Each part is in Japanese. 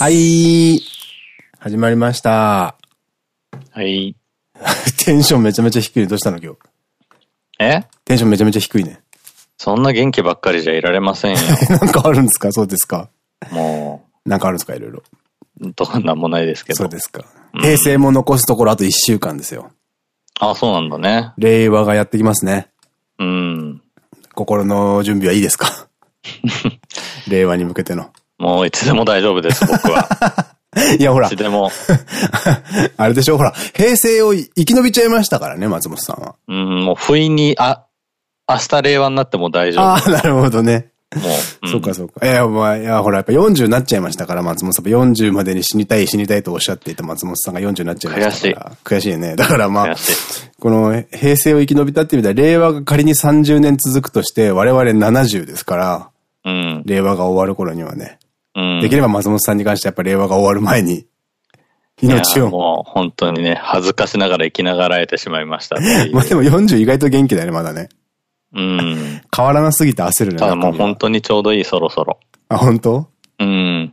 はい。始まりました。はい。テンションめちゃめちゃ低いね。どうしたの今日？え？テンションめちゃめちゃ低いね。そんな元気ばっかりじゃいられませんよ。なんかあるんですか？そうですか？もなんかあるんですか？いろいろ。う、どうなんもないですけど。そうですか。平成も残すところあと1週間ですよ。あ、そうなんだね。令和がやってきますね。うん。心の準備はいいですか？令和に向けての。もういつでも大丈夫です、僕は。いや、ほらいつ、でも。あれでしょほら、平成を生き延びちゃいましたからね、松本さんは。うん、もう不意に、あ、明日令和になっても大丈夫。ああ、なるほどね。もう、んそうかそうか。いや、まあ、いや、ほら、やっぱ40になっちゃいましたから、松本さん。40までに死にたい、死にたいとおっしゃっていた松本さんが40になっちゃいましたから。悔しい。悔しいね。だからまあ。この平成を生き延びたって意味では、令和が仮に30年続くとして、我々70ですから、うん。令和が終わる頃にはね。うん。できれば松本さんに関してはやっぱ令和が終わる前に、命いやを。もう本当にね、恥ずかしながら生きながらえてしまいました。まあでも40意外と元気だよね、まだね。うん。変わらなすぎて焦るね。ただもう本当にちょうどいい、そろそろ。あ、本当？うん。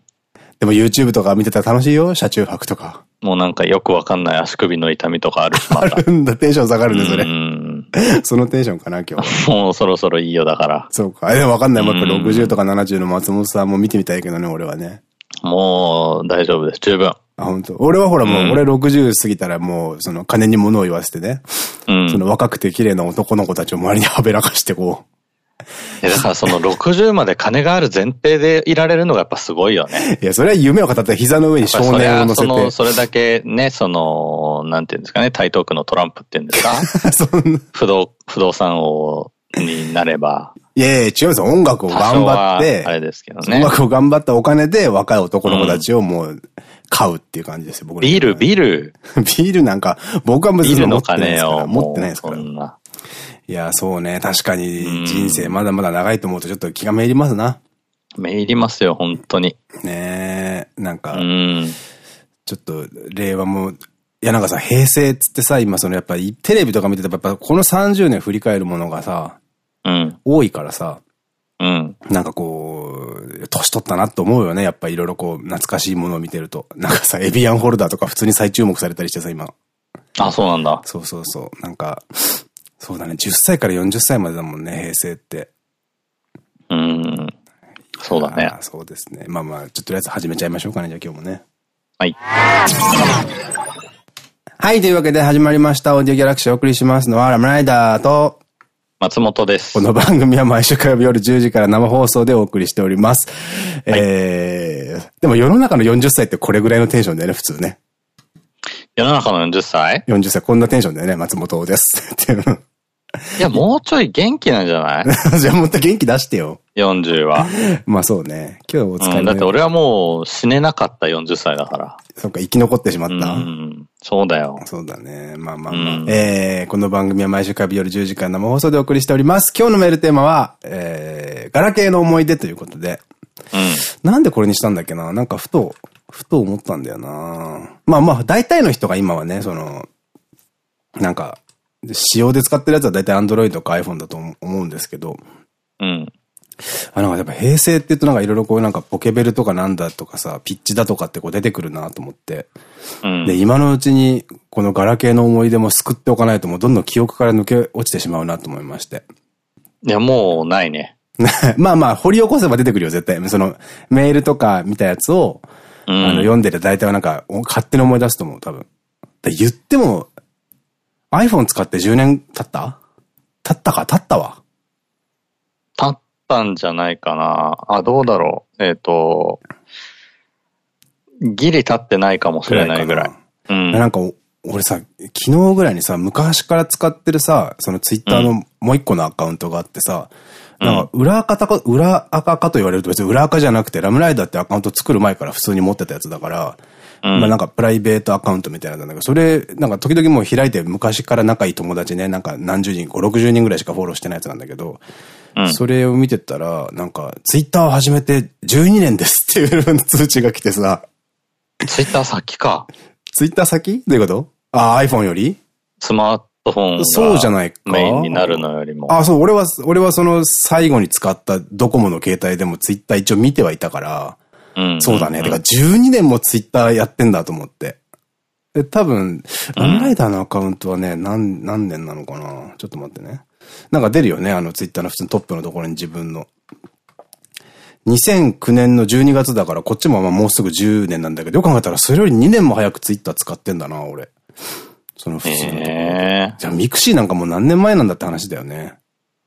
でも YouTube とか見てたら楽しいよ、車中泊とか。もうなんかよくわかんない足首の痛みとかあるし、ま あた。るんだ、テンション下がるね、それ。うん。そのテンションかな、今日。もうそろそろいいよだから。そうか。え、わかんない。やっぱうん60とか70の松本さんも見てみたいけどね、俺はね。もう大丈夫です。十分。あ、本当。俺はほらもう、うん俺60過ぎたらもう、その金に物を言わせてね。うん。その若くて綺麗な男の子たちを周りにはべらかしてこえ だからその60まで金がある前提でいられるのがやっぱすごいよね。う。いや、それは夢を語って膝の上に少年を乗せその、て。それだけね、その、なんていうんですかね、台東区のトランプっていうんですか？不動、不動産王になれば、いやいや、違うんですよ。音楽を多頑張っ少はあれて、ですけどね。音楽を頑張ったお金で若い男の子たちをもう、買うっていう感じですよ、僕のビール、ビール、ビールなんか、僕は別に持ってないですから。金を。持ってないですから。いや、そうね。確かに人生まだまだ長いと思うとちょっと気がめいりますな。めいりますよ、本当に。ねえ。なんかう、ん。ちょっと、令和も、いやなんかさ、平成っつってさ、今そのやっぱりテレビとか見ててやっぱこの30年振り返るものがさ、うん。多いからさ、うん。なんかこう、年取ったなと思うよね。やっぱいろいろこう、懐かしいものを見てると。なんかさ、エビアンホルダーとか普通に再注目されたりしてさ、今。あ、そうなんだ。そうそうそう。なんか、そうだね。10歳から40歳までだもんね、平成って。うん。そうだねそうですね。まあまあ、ちょっととりあえず始めちゃいましょうかね、じゃあ今日もね。はい。はい、というわけで始まりました。オーディオギャラクシーをお送りしますのは、ラムライダーと、松本です。この番組は毎週火曜日夜10時から生放送でお送りしております。えー、でも世の中の40歳ってこれぐらいのテンションだよね、普通ね。世の中の40歳？40歳こんなテンションだよね、松本です。っていうの。いや、もうちょい元気なんじゃない？じゃあもっと元気出してよ。?40 は。まあそうね。今日お疲れ、うん、だって俺はもう死ねなかった40歳だから。そっか、生き残ってしまった。うん。そうだよ。そうだね。まあまあまあ。うんえー、この番組は毎週火曜日夜10時から生放送でお送りしております。今日のメールテーマは、えー、ガラケーの思い出ということで。うん。なんでこれにしたんだっけな？なんかふと、ふと思ったんだよなまあまあ、大体の人が今はね、その、なんか、仕様で使ってるやつは大体 Android とか iPhone だと思うんですけど、うん。あ、なんかやっぱ平成って言うとなんかいろいろこうなんかポケベルとかなんだとかさ、ピッチだとかってこう出てくるなと思って。うん。で、今のうちにこのガラケーの思い出も救っておかないともうどんどん記憶から抜け落ちてしまうなと思いまして。いや、もうないね。まあまあ、掘り起こせば出てくるよ、絶対。その、メールとか見たやつを、うん。あの、読んでて大体はなんか、お勝手に思い出すと思う、多分。で言っても、iPhone 使って10年経った？経ったか？経ったわ。経ったんじゃないかな。あ、どうだろう。えっ、と、ギリ経ってないかもしれないぐらい。うん。なんか、お俺さ、昨日ぐらいにさ、昔から使ってるさ、そのツイッターのもう一個のアカウントがあってさ、なんか、裏垢か、裏垢かと言われると別に裏垢じゃなくて、ラムライダーってアカウント作る前から普通に持ってたやつだから、うんまあなんかプライベートアカウントみたいなんだけど、それ、なんか時々もう開いて昔から仲いい友達ね、なんか何十人、5、60人ぐらいしかフォローしてないやつなんだけど、うん。それを見てたら、なんか、ツイッターを始めて12年ですっていう通知が来てさ、ツイッター先か。ツイッター先？どういうこと？あ、iPhone より？スマートフォンそうじゃないか。がメインになるのよりも。あ、そう、俺は、俺はその最後に使ったドコモの携帯でもツイッター一応見てはいたから、うそうだね。だから12年もツイッターやってんだと思って。で、多分、ラムライダーのアカウントはね、何、何年なのかな？ちょっと待ってね。なんか出るよね、あのツイッターの普通のトップのところに自分の。2009年の12月だから、こっちもまあもうすぐ10年なんだけど、よく考えたらそれより2年も早くツイッター使ってんだな、俺。その普通のところで。じゃあミクシーなんかもう何年前なんだって話だよね。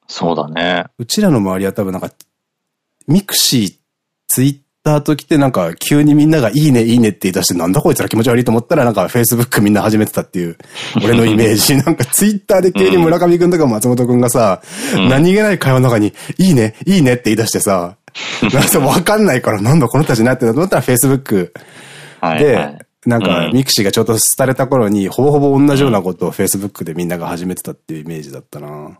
そうだね。うちらの周りは多分なんか、ミクシー、ツイッターと来てなんか急にみんながいいねいいねって言い出してなんだこいつら気持ち悪いと思ったらなんかフェイスブックみんな始めてたっていう俺のイメージ。なんかツイッターで急に村上くんとか松本くんがさ、うん、何気ない会話の中にいいねいいねって言い出してさ、なんかわかんないからなんだこの人たちなって思ったらフェイスブックで、なんか、ミクシーがちょうど廃れた頃に、ほぼほぼ同じようなことを Facebook でみんなが始めてたっていうイメージだったな。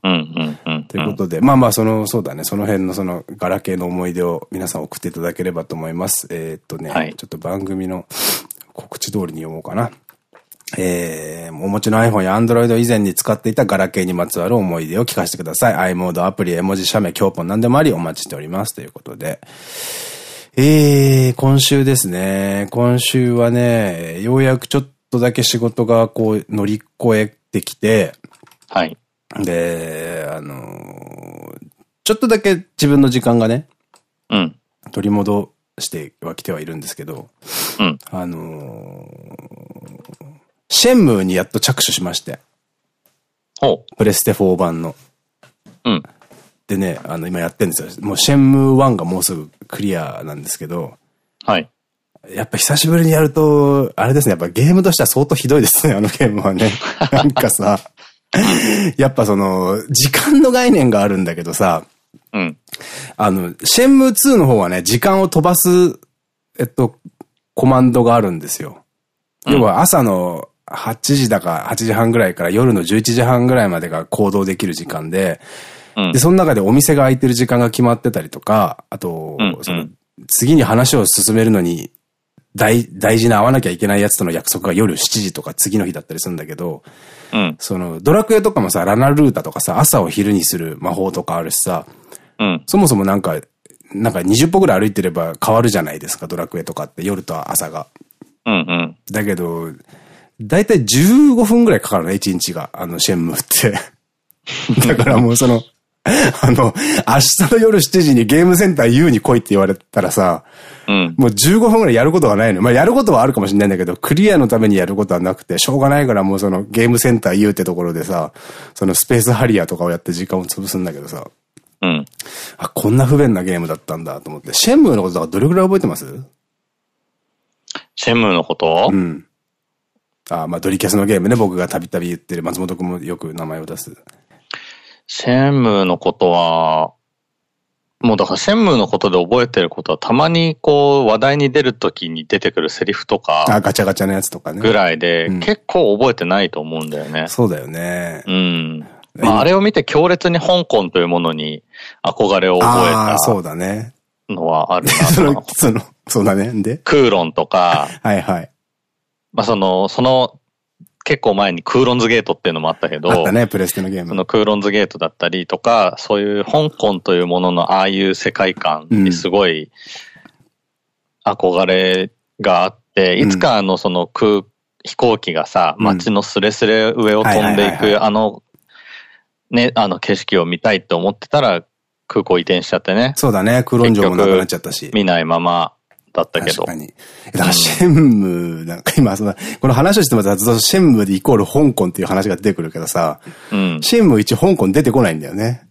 ということで、まあまあ、その、そうだね、その辺のその、ガラケーの思い出を皆さん送っていただければと思います。えー、っとね、はい、ちょっと番組の告知通りに読もうかな。えー、お持ちの iPhone や Android 以前に使っていたガラケーにまつわる思い出を聞かせてください。iMode、アプリ、絵文字、写メ、教本何でもありお待ちしております。ということで。ええー、今週ですね。今週はね、ようやくちょっとだけ仕事がこう乗り越えてきて、はい。で、あのー、ちょっとだけ自分の時間がね、うん。取り戻してはきてはいるんですけど、うん。あのー、シェンムーにやっと着手しまして。ほう。プレステ4版の。うん。でね、あの、今やってるんですよ。もうシェンムー1がもうすぐクリアなんですけど。はい。やっぱ久しぶりにやると、あれですね、やっぱゲームとしては相当ひどいですね、あのゲームはね。なんかさ、やっぱその、時間の概念があるんだけどさ、うん。あの、シェンムー2の方はね、時間を飛ばす、えっと、コマンドがあるんですよ。うん、要は朝の8時だか8時半ぐらいから夜の11時半ぐらいまでが行動できる時間で、で、その中でお店が開いてる時間が決まってたりとか、あと、その、次に話を進めるのに、大、大事な会わなきゃいけないやつとの約束が夜7時とか次の日だったりするんだけど、うん、その、ドラクエとかもさ、ラナルータとかさ、朝を昼にする魔法とかあるしさ、うん、そもそもなんか、なんか20歩ぐらい歩いてれば変わるじゃないですか、ドラクエとかって、夜と朝が。うんうん。だけど、だいたい15分ぐらいかかるね、1日が、あの、シェンムって。だからもうその、あの、明日の夜7時にゲームセンター U に来いって言われたらさ、うん、もう15分ぐらいやることはないの。まあやることはあるかもしれないんだけど、クリアのためにやることはなくて、しょうがないからもうそのゲームセンター U ってところでさ、そのスペースハリアーとかをやって時間を潰すんだけどさ、うん。あ、こんな不便なゲームだったんだと思って。シェンムーのことだからどれぐらい覚えてます？シェンムーのこと？うん。あ、まあドリキャスのゲームね、僕がたびたび言ってる、松本くんもよく名前を出す。シェンムーのことは、もうだからシェンムーのことで覚えてることはたまにこう話題に出るときに出てくるセリフとか。あ、ガチャガチャのやつとかね。ぐらいで、結構覚えてないと思うんだよね。そうだよね。うん。まああれを見て強烈に香港というものに憧れを覚えた。そうだね。のはあるな その、その、そうだね。で？クーロンとか。はいはい。まあその、その、結構前にクーロンズゲートっていうのもあったけど。あったね、プレステのゲーム。そのクーロンズゲートだったりとか、そういう香港というもののああいう世界観にすごい憧れがあって、うん、いつかあのその空、飛行機がさ、街のスレスレ上を飛んでいくあの、ね、あの景色を見たいって思ってたら空港移転しちゃってね。そうだね、クーロン城もなくなっちゃったし。見ないまま。だったけど。確かに。だからシェンムー、なんか今、その、この話をしてもずっとシェンムーでイコール香港っていう話が出てくるけどさ、うん、シェンムー1香港出てこないんだよね。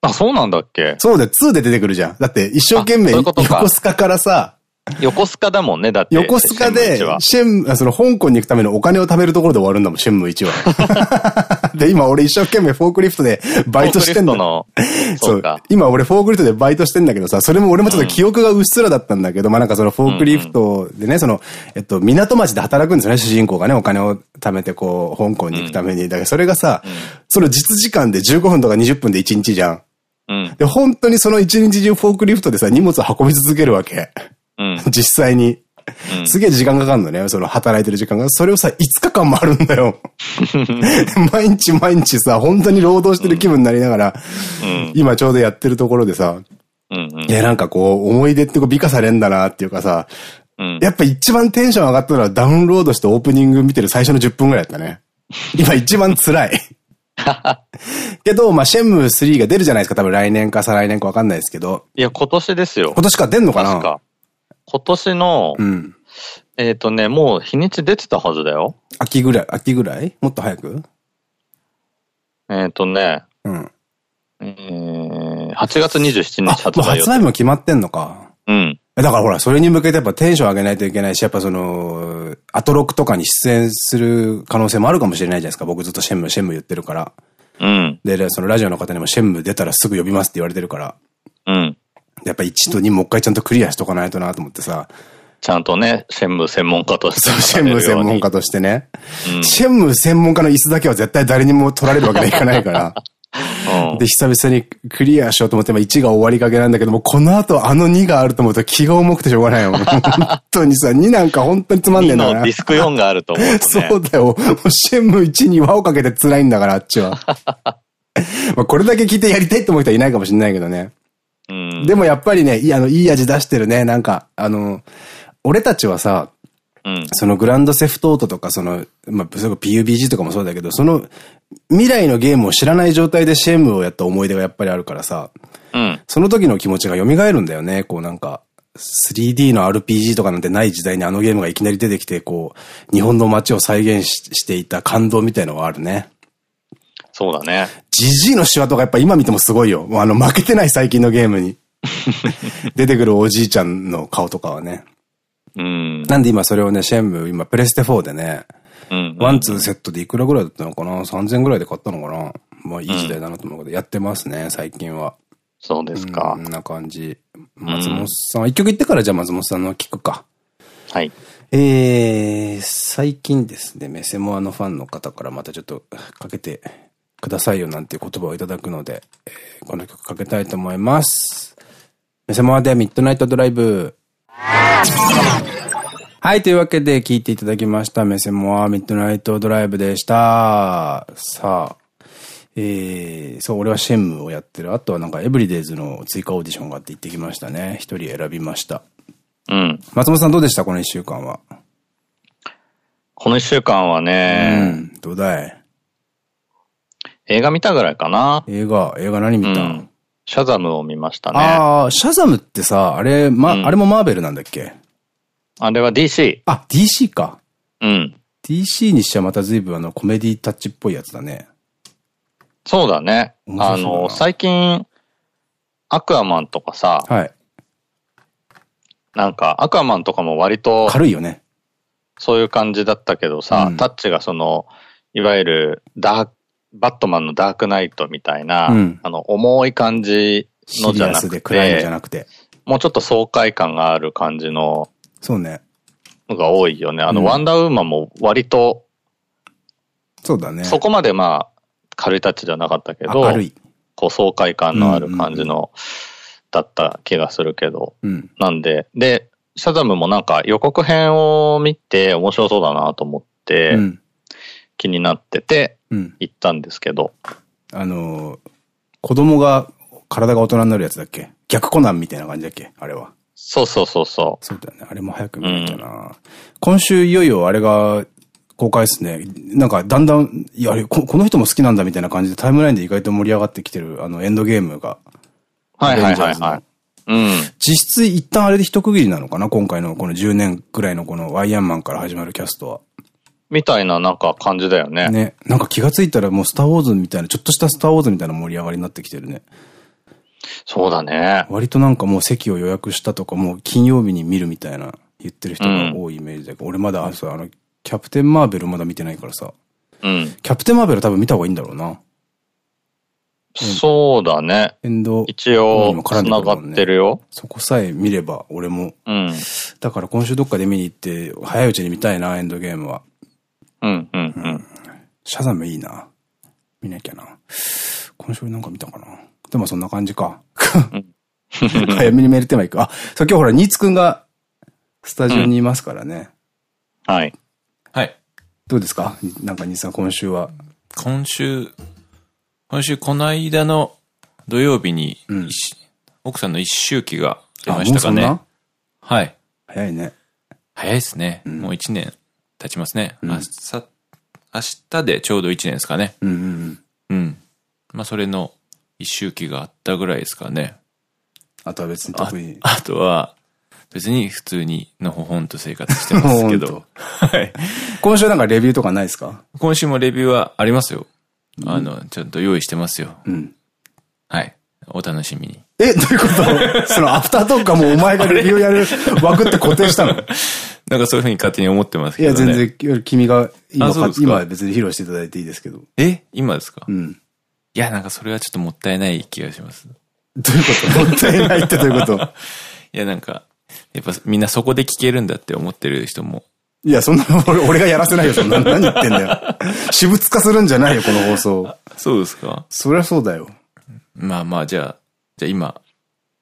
あ、そうなんだっけ？そうだよ、2で出てくるじゃん。だって一生懸命横須賀からさ、横須賀だもんね、だって。横須賀で、シェン、その香港に行くためのお金を貯めるところで終わるんだもん、シェンムー1は。で、今俺一生懸命フォークリフトでバイトしてんだ。の？そう今俺フォークリフトでバイトしてんだけどさ、それも俺もちょっと記憶がうっすらだったんだけど、うん、まあなんかそのフォークリフトでね、その、えっと、港町で働くんですよね、主人公がね、お金を貯めてこう、香港に行くために。だからそれがさ、うん、その実時間で15分とか20分で1日じゃん。うん、で、本当にその1日中フォークリフトでさ、荷物を運び続けるわけ。うん、実際に。すげえ時間かかるのね。その働いてる時間が。それをさ、5日間もあるんだよ。毎日毎日さ、本当に労働してる気分になりながら、うん、今ちょうどやってるところでさ、うんうん。いや、なんかこう、思い出ってこう美化されんだなっていうかさ、うん。やっぱ一番テンション上がったのはダウンロードしてオープニング見てる最初の10分ぐらいだったね。今一番辛い。けど、まあ、シェンムー3が出るじゃないですか。多分来年か再来年かわかんないですけど。いや、今年ですよ今。年から出んのかな？今年の、うん。えっとね、もう日にち出てたはずだよ。秋ぐらい、秋ぐらい？もっと早く？えっとね、うん。えー、8月27あ日、発売。発売も決まってんのか。うん。えだからほら、それに向けてやっぱテンション上げないといけないし、やっぱその、アトロックとかに出演する可能性もあるかもしれないじゃないですか。僕ずっとシェンムー、シェンムー言ってるから。うん。で、そのラジオの方にもシェンムー出たらすぐ呼びますって言われてるから。うん。やっぱ1と2もう一回ちゃんとクリアしとかないとなと思ってさ。ちゃんとね、シェンムー専門家としてそう、シェンムー専門家としてね。うんシェンムー専門家の椅子だけは絶対誰にも取られるわけにはいかないから。うんで、久々にクリアしようと思って、まあ1が終わりかけなんだけども、この後あの2があると思うと気が重くてしょうがないよ。本当にさ、2なんか本当につまんねえんだからのディ。スク4があると思うとね。そうだよ。もうシェンムー1に輪をかけて辛いんだから、あっちは。まあこれだけ聞いてやりたいと思う人はいないかもしれないけどね。うん。でもやっぱりね、いい、あの、いい味出してるね。なんか、あの、俺たちはさ、うん。そのグランドセフトオートとか、その、まあ、PUBG とかもそうだけど、その未来のゲームを知らない状態でシェンムーをやった思い出がやっぱりあるからさ、うん。その時の気持ちが蘇るんだよね。こうなんか、3D の RPG とかなんてない時代にあのゲームがいきなり出てきて、こう、日本の街を再現ししていた感動みたいのがあるね。そうだね。ジジイのシワとかやっぱ今見てもすごいよ。もうあの負けてない最近のゲームに。出てくるおじいちゃんの顔とかはね。うん。なんで今それをね、シェンムー、今プレステ4でね、うん。ワンツーセットでいくらぐらいだったのかな ?3000 ぐらいで買ったのかな？まあいい時代だなと思うけど、やってますね、最近は。そうですかこ。んな感じ。松本さん、一曲言ってからじゃあ松本さんの聞くか。はい。えー、最近ですね、メセモアのファンの方からまたちょっとかけてくださいよなんていう言葉をいただくので、えーこの曲かけたいと思います。メセモアでミッドナイトドライブ。はい、というわけで聞いていただきました。メセモアミッドナイトドライブでした。さあ、えー、そう、俺はシェンムーをやってる。あとはなんかエブリデイズの追加オーディションがあって行ってきましたね。一人選びました。うん。松本さんどうでした？この一週間は。この一週間はうね、ん、どうだい？映画見たぐらいかな。映画、映画何見た、うんシャザムを見ましたね。ああ、シャザムってさ、あれ、ま、うんあれもマーベルなんだっけ？あれは DC。あ、DC か。うん。DC にしちゃまた随分あの、コメディタッチっぽいやつだね。そうだね。あの、最近、アクアマンとかさ、はい。なんか、アクアマンとかも割と、軽いよね。そういう感じだったけどさ、うんタッチがその、いわゆる、ダーク、バットマンのダークナイトみたいな、うんあの、重い感じシのじゃなくリアスで暗いのじゃて、なくて。もうちょっと爽快感がある感じのそうね。のが多いよね。あの、うんワンダーウーマンも割と、そうだね。そこまでまあ、軽いタッチじゃなかったけど。こう爽快感のある感じの、だった気がするけど。うん。なんで、で、シャザムもなんか予告編を見て面白そうだなと思って、うん。気になっててうん。行ったんですけど、あのー、子供が、体が大人になるやつだっけ？逆コナンみたいな感じだっけ？あれは。そうそうそうそそうだよね。あれも早く見なきゃな、今週いよいよあれが公開ですね。なんかだんだん、いや、あれこ、この人も好きなんだみたいな感じでタイムラインで意外と盛り上がってきてる、あの、エンドゲームが。う。はいはいはいはい。うん。実質一旦あれで一区切りなのかな？今回のこの10年くらいのこのワイアンマンから始まるキャストは。みたいななんか感じだよね。ね。なんか気がついたらもうスターウォーズみたいな、ちょっとしたスターウォーズみたいな盛り上がりになってきてるね。そうだね。割となんかもう席を予約したとか、もう金曜日に見るみたいな言ってる人が多いイメージだけど、俺まだ、あの、キャプテンマーベルまだ見てないからさ。うん。キャプテンマーベル多分見た方がいいんだろうな。そうだね。エンド、一応、繋がってるよ。そこさえ見れば俺も。うん。だから今週どっかで見に行って、早いうちに見たいな、エンドゲームは。うん、うん、うん。シャザムいいな。見なきゃな。今週なんか見たかな。でもそんな感じか。早めにメールテーマいく。あ、さっきほら、ニーツくんがスタジオにいますからね。はい。はい。どうですか？なんかニーツさん今週は。今週、今週この間の土曜日に、うんし奥さんの一周期が出ましたかね。はい。早いね。早いですね。もう一年経ちますね。明日、明日でちょうど一年ですかね。うんうんうん。うん。まあ、それの一周期があったぐらいですかね。あとは別に特に。あとは、別に普通にのほほんと生活してますけど。はい。今週なんかレビューとかないですか？今週もレビューはありますよ。あの、ちゃんと用意してますよ。うん。はい。お楽しみに。え、どういうこと？そのアフタートークはもうお前がレビューやる枠って固定したの？なんかそういうふうに勝手に思ってますいや、けどね。全然、君が今今別に披露していただいていいですけど。え？今ですか、いうん。や、なんかそれはちょっともったいない気がします。どういうこと？もったいないってどういうこと？いや、なんか、やっぱみんなそこで聞けるんだって思ってる人も。いや、そんな、俺俺がやらせないよ、そんな。何言ってんだよ。私物化するんじゃないよ、この放送。そうですかそりゃそうだよ。まあまあ、じゃあ、じゃあ今、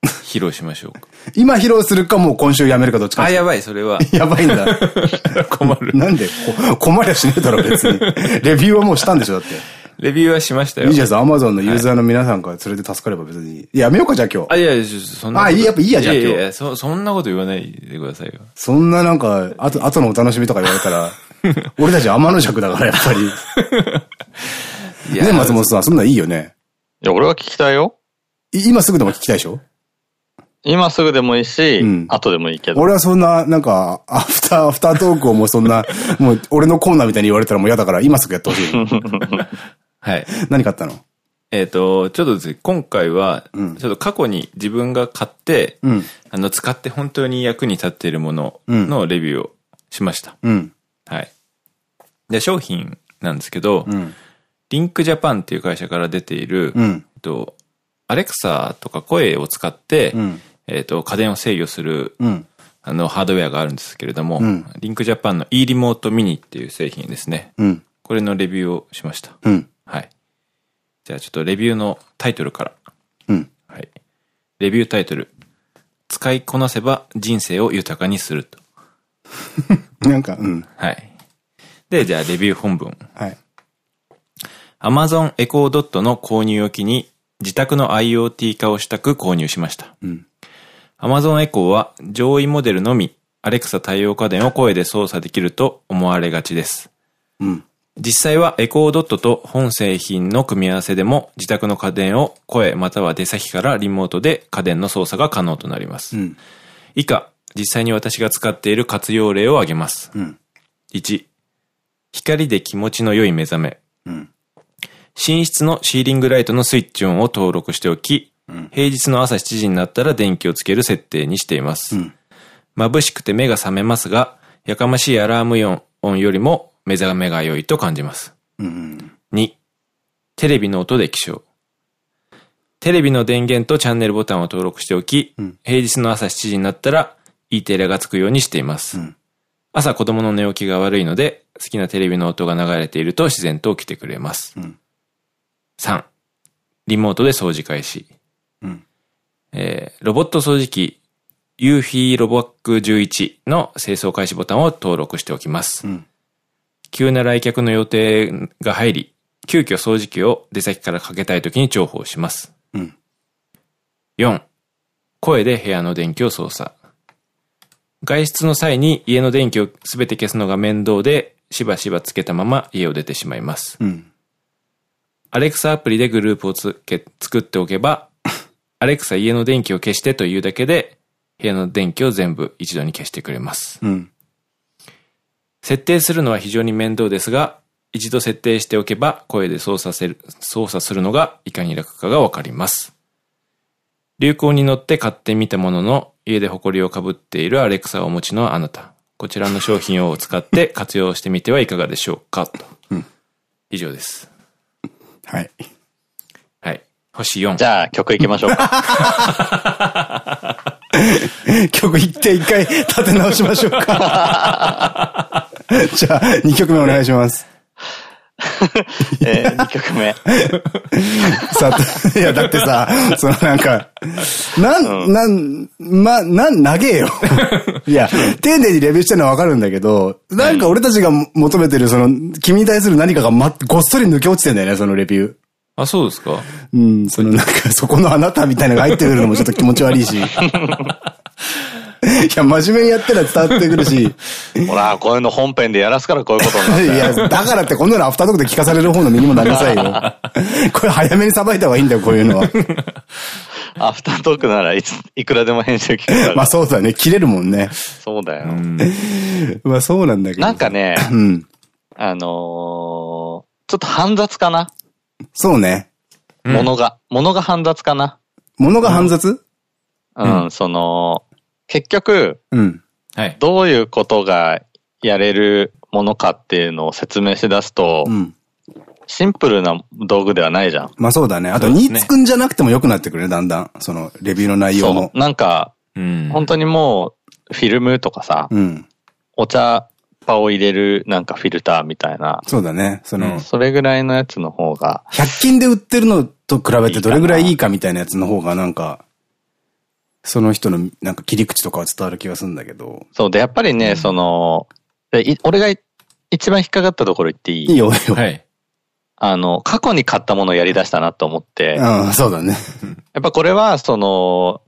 披露しましょうか。今披露するかもう今週やめるかどっちか。あ、やばい、それは。やばいんだ。困る。なんでこ困りゃしねえだろ、別に。レビューはもうしたんでしょ、だって。レビューはしましたよ。いいじゃん、アマゾンのユーザーの皆さんからそれで助かれば別に。やめようか、じゃあ今日。あ、いやいや、そんなこと。あいいやっぱいいやじゃあいやい今日やそ、そんなこと言わないでくださいよ。そんななんか、あと、後のお楽しみとか言われたら、俺たち天の弱だから、やっぱり。いやね、松本さん、そんなんいいよね。いや、俺は聞きたいよ。い今すぐでも聞きたいでしょ？今すぐでもいいし、うん後でもいいけど。俺はそんな、なんか、アフター、アフタートークをもうそんな、もう俺のコーナーみたいに言われたらもう嫌だから、今すぐやってほしい。はい。何買ったの？えっと、ちょっとですね、今回は、うんちょっと過去に自分が買って、うん。あの、使って本当に役に立っているもののレビューをしました。うん。はい。で、商品なんですけど、うん。リンクジャパンっていう会社から出ている、うん。えっと、アレクサとか声を使って、うん。えっと、家電を制御する、うん。あの、ハードウェアがあるんですけれども、うんリンクジャパンの e リモートミニっていう製品ですね。うん。これのレビューをしました。うん。はい。じゃあちょっとレビューのタイトルから。うん。はい。レビュータイトル。使いこなせば人生を豊かにすると。なんか、うん。はい。で、じゃあレビュー本文。はい。Amazon Echo Dot の購入を機に自宅の IoT 化をしたく購入しました。うん。Amazon Echo は上位モデルのみ Alexa 対応家電を声で操作できると思われがちです。うん。実際はエコードットと本製品の組み合わせでも自宅の家電を声または出先からリモートで家電の操作が可能となります。うん。以下、実際に私が使っている活用例を挙げます。うん。1、光で気持ちの良い目覚め。うん。寝室のシーリングライトのスイッチオンを登録しておき、平日の朝7時になったら電気をつける設定にしています。うん眩しくて目が覚めますが、やかましいアラーム音よりも目覚めが良いと感じます。うん。2、テレビの音で起床。テレビの電源とチャンネルボタンを登録しておき、ん平日の朝7時になったら E テレがつくようにしています。うん朝子供の寝起きが悪いので、好きなテレビの音が流れていると自然と起きてくれます。うん3、リモートで掃除開始。うんえーロボット掃除機、ユーフィーロボック11の清掃開始ボタンを登録しておきます。うん。急な来客の予定が入り、急遽掃除機を出先からかけたい時に重宝します。うん。4、声で部屋の電気を操作。外出の際に家の電気をすべて消すのが面倒で、しばしばつけたまま家を出てしまいます。うん。アレクサアプリでグループをつけ作っておけば、アレクサ家の電気を消してというだけで、部屋の電気を全部一度に消してくれます。うん。設定するのは非常に面倒ですが、一度設定しておけば声で操作せる、操作するのがいかに楽かがわかります。流行に乗って買ってみたものの、家で埃をかぶっているアレクサをお持ちのあなた。こちらの商品を使って活用してみてはいかがでしょうかと。うん以上です。はい。はい。星4。じゃあ曲行きましょうか。曲一って一回立て直しましょうか。じゃあ、2曲目お願いします。えー、2曲目。さあ、いや、だってさ、そのなんか、なん、なん、ま、なん、長えよ。いや、丁寧にレビューしてるのはわかるんだけど、なんか俺たちが求めてる、その、君に対する何かがま、ごっそり抜け落ちてんだよね、そのレビュー。あ、そうですか？うん、そのなんか、そこのあなたみたいなのが入ってくるのもちょっと気持ち悪いし。いや、真面目にやったら伝わってくるし。ほら、こういうの本編でやらすからこういうことになるん い。や、だからってこんなのアフタートークで聞かされる方の身にもなりなさいよ。これ早めにさばいた方がいいんだよ、こういうのは。アフタートークならいつ、いくらでも編集聞くから。まあそうだね、切れるもんね。そうだよ。まあそうなんだけど。なんかね、うん。あのーちょっと煩雑かな、そうね。うん物が。物が煩雑かな物が煩雑？うん、うんその、結局、うん。はい。どういうことがやれるものかっていうのを説明しだすと、うん。シンプルな道具ではないじゃん。まあそうだね。あと、そうですねニーツくんじゃなくても良くなってくるね、だんだん。その、レビューの内容そもう。。なんか、うん。本当にもう、フィルムとかさ、うん。お茶葉を入れるなんかフィルターみたいな、そうだね。その、うんそれぐらいのやつの方が、100均で売ってるのと比べてどれぐらいいいかみたいなやつの方がなんか、その人のなんか切り口とかは伝わる気がするんだけど。そうで、やっぱりね、その、でい俺がい一番引っかかったところ言っていい？いいよ、いいよ。はい。あの、過去に買ったものをやり出したなと思って、やうん、そうだね。っぱこれは、その、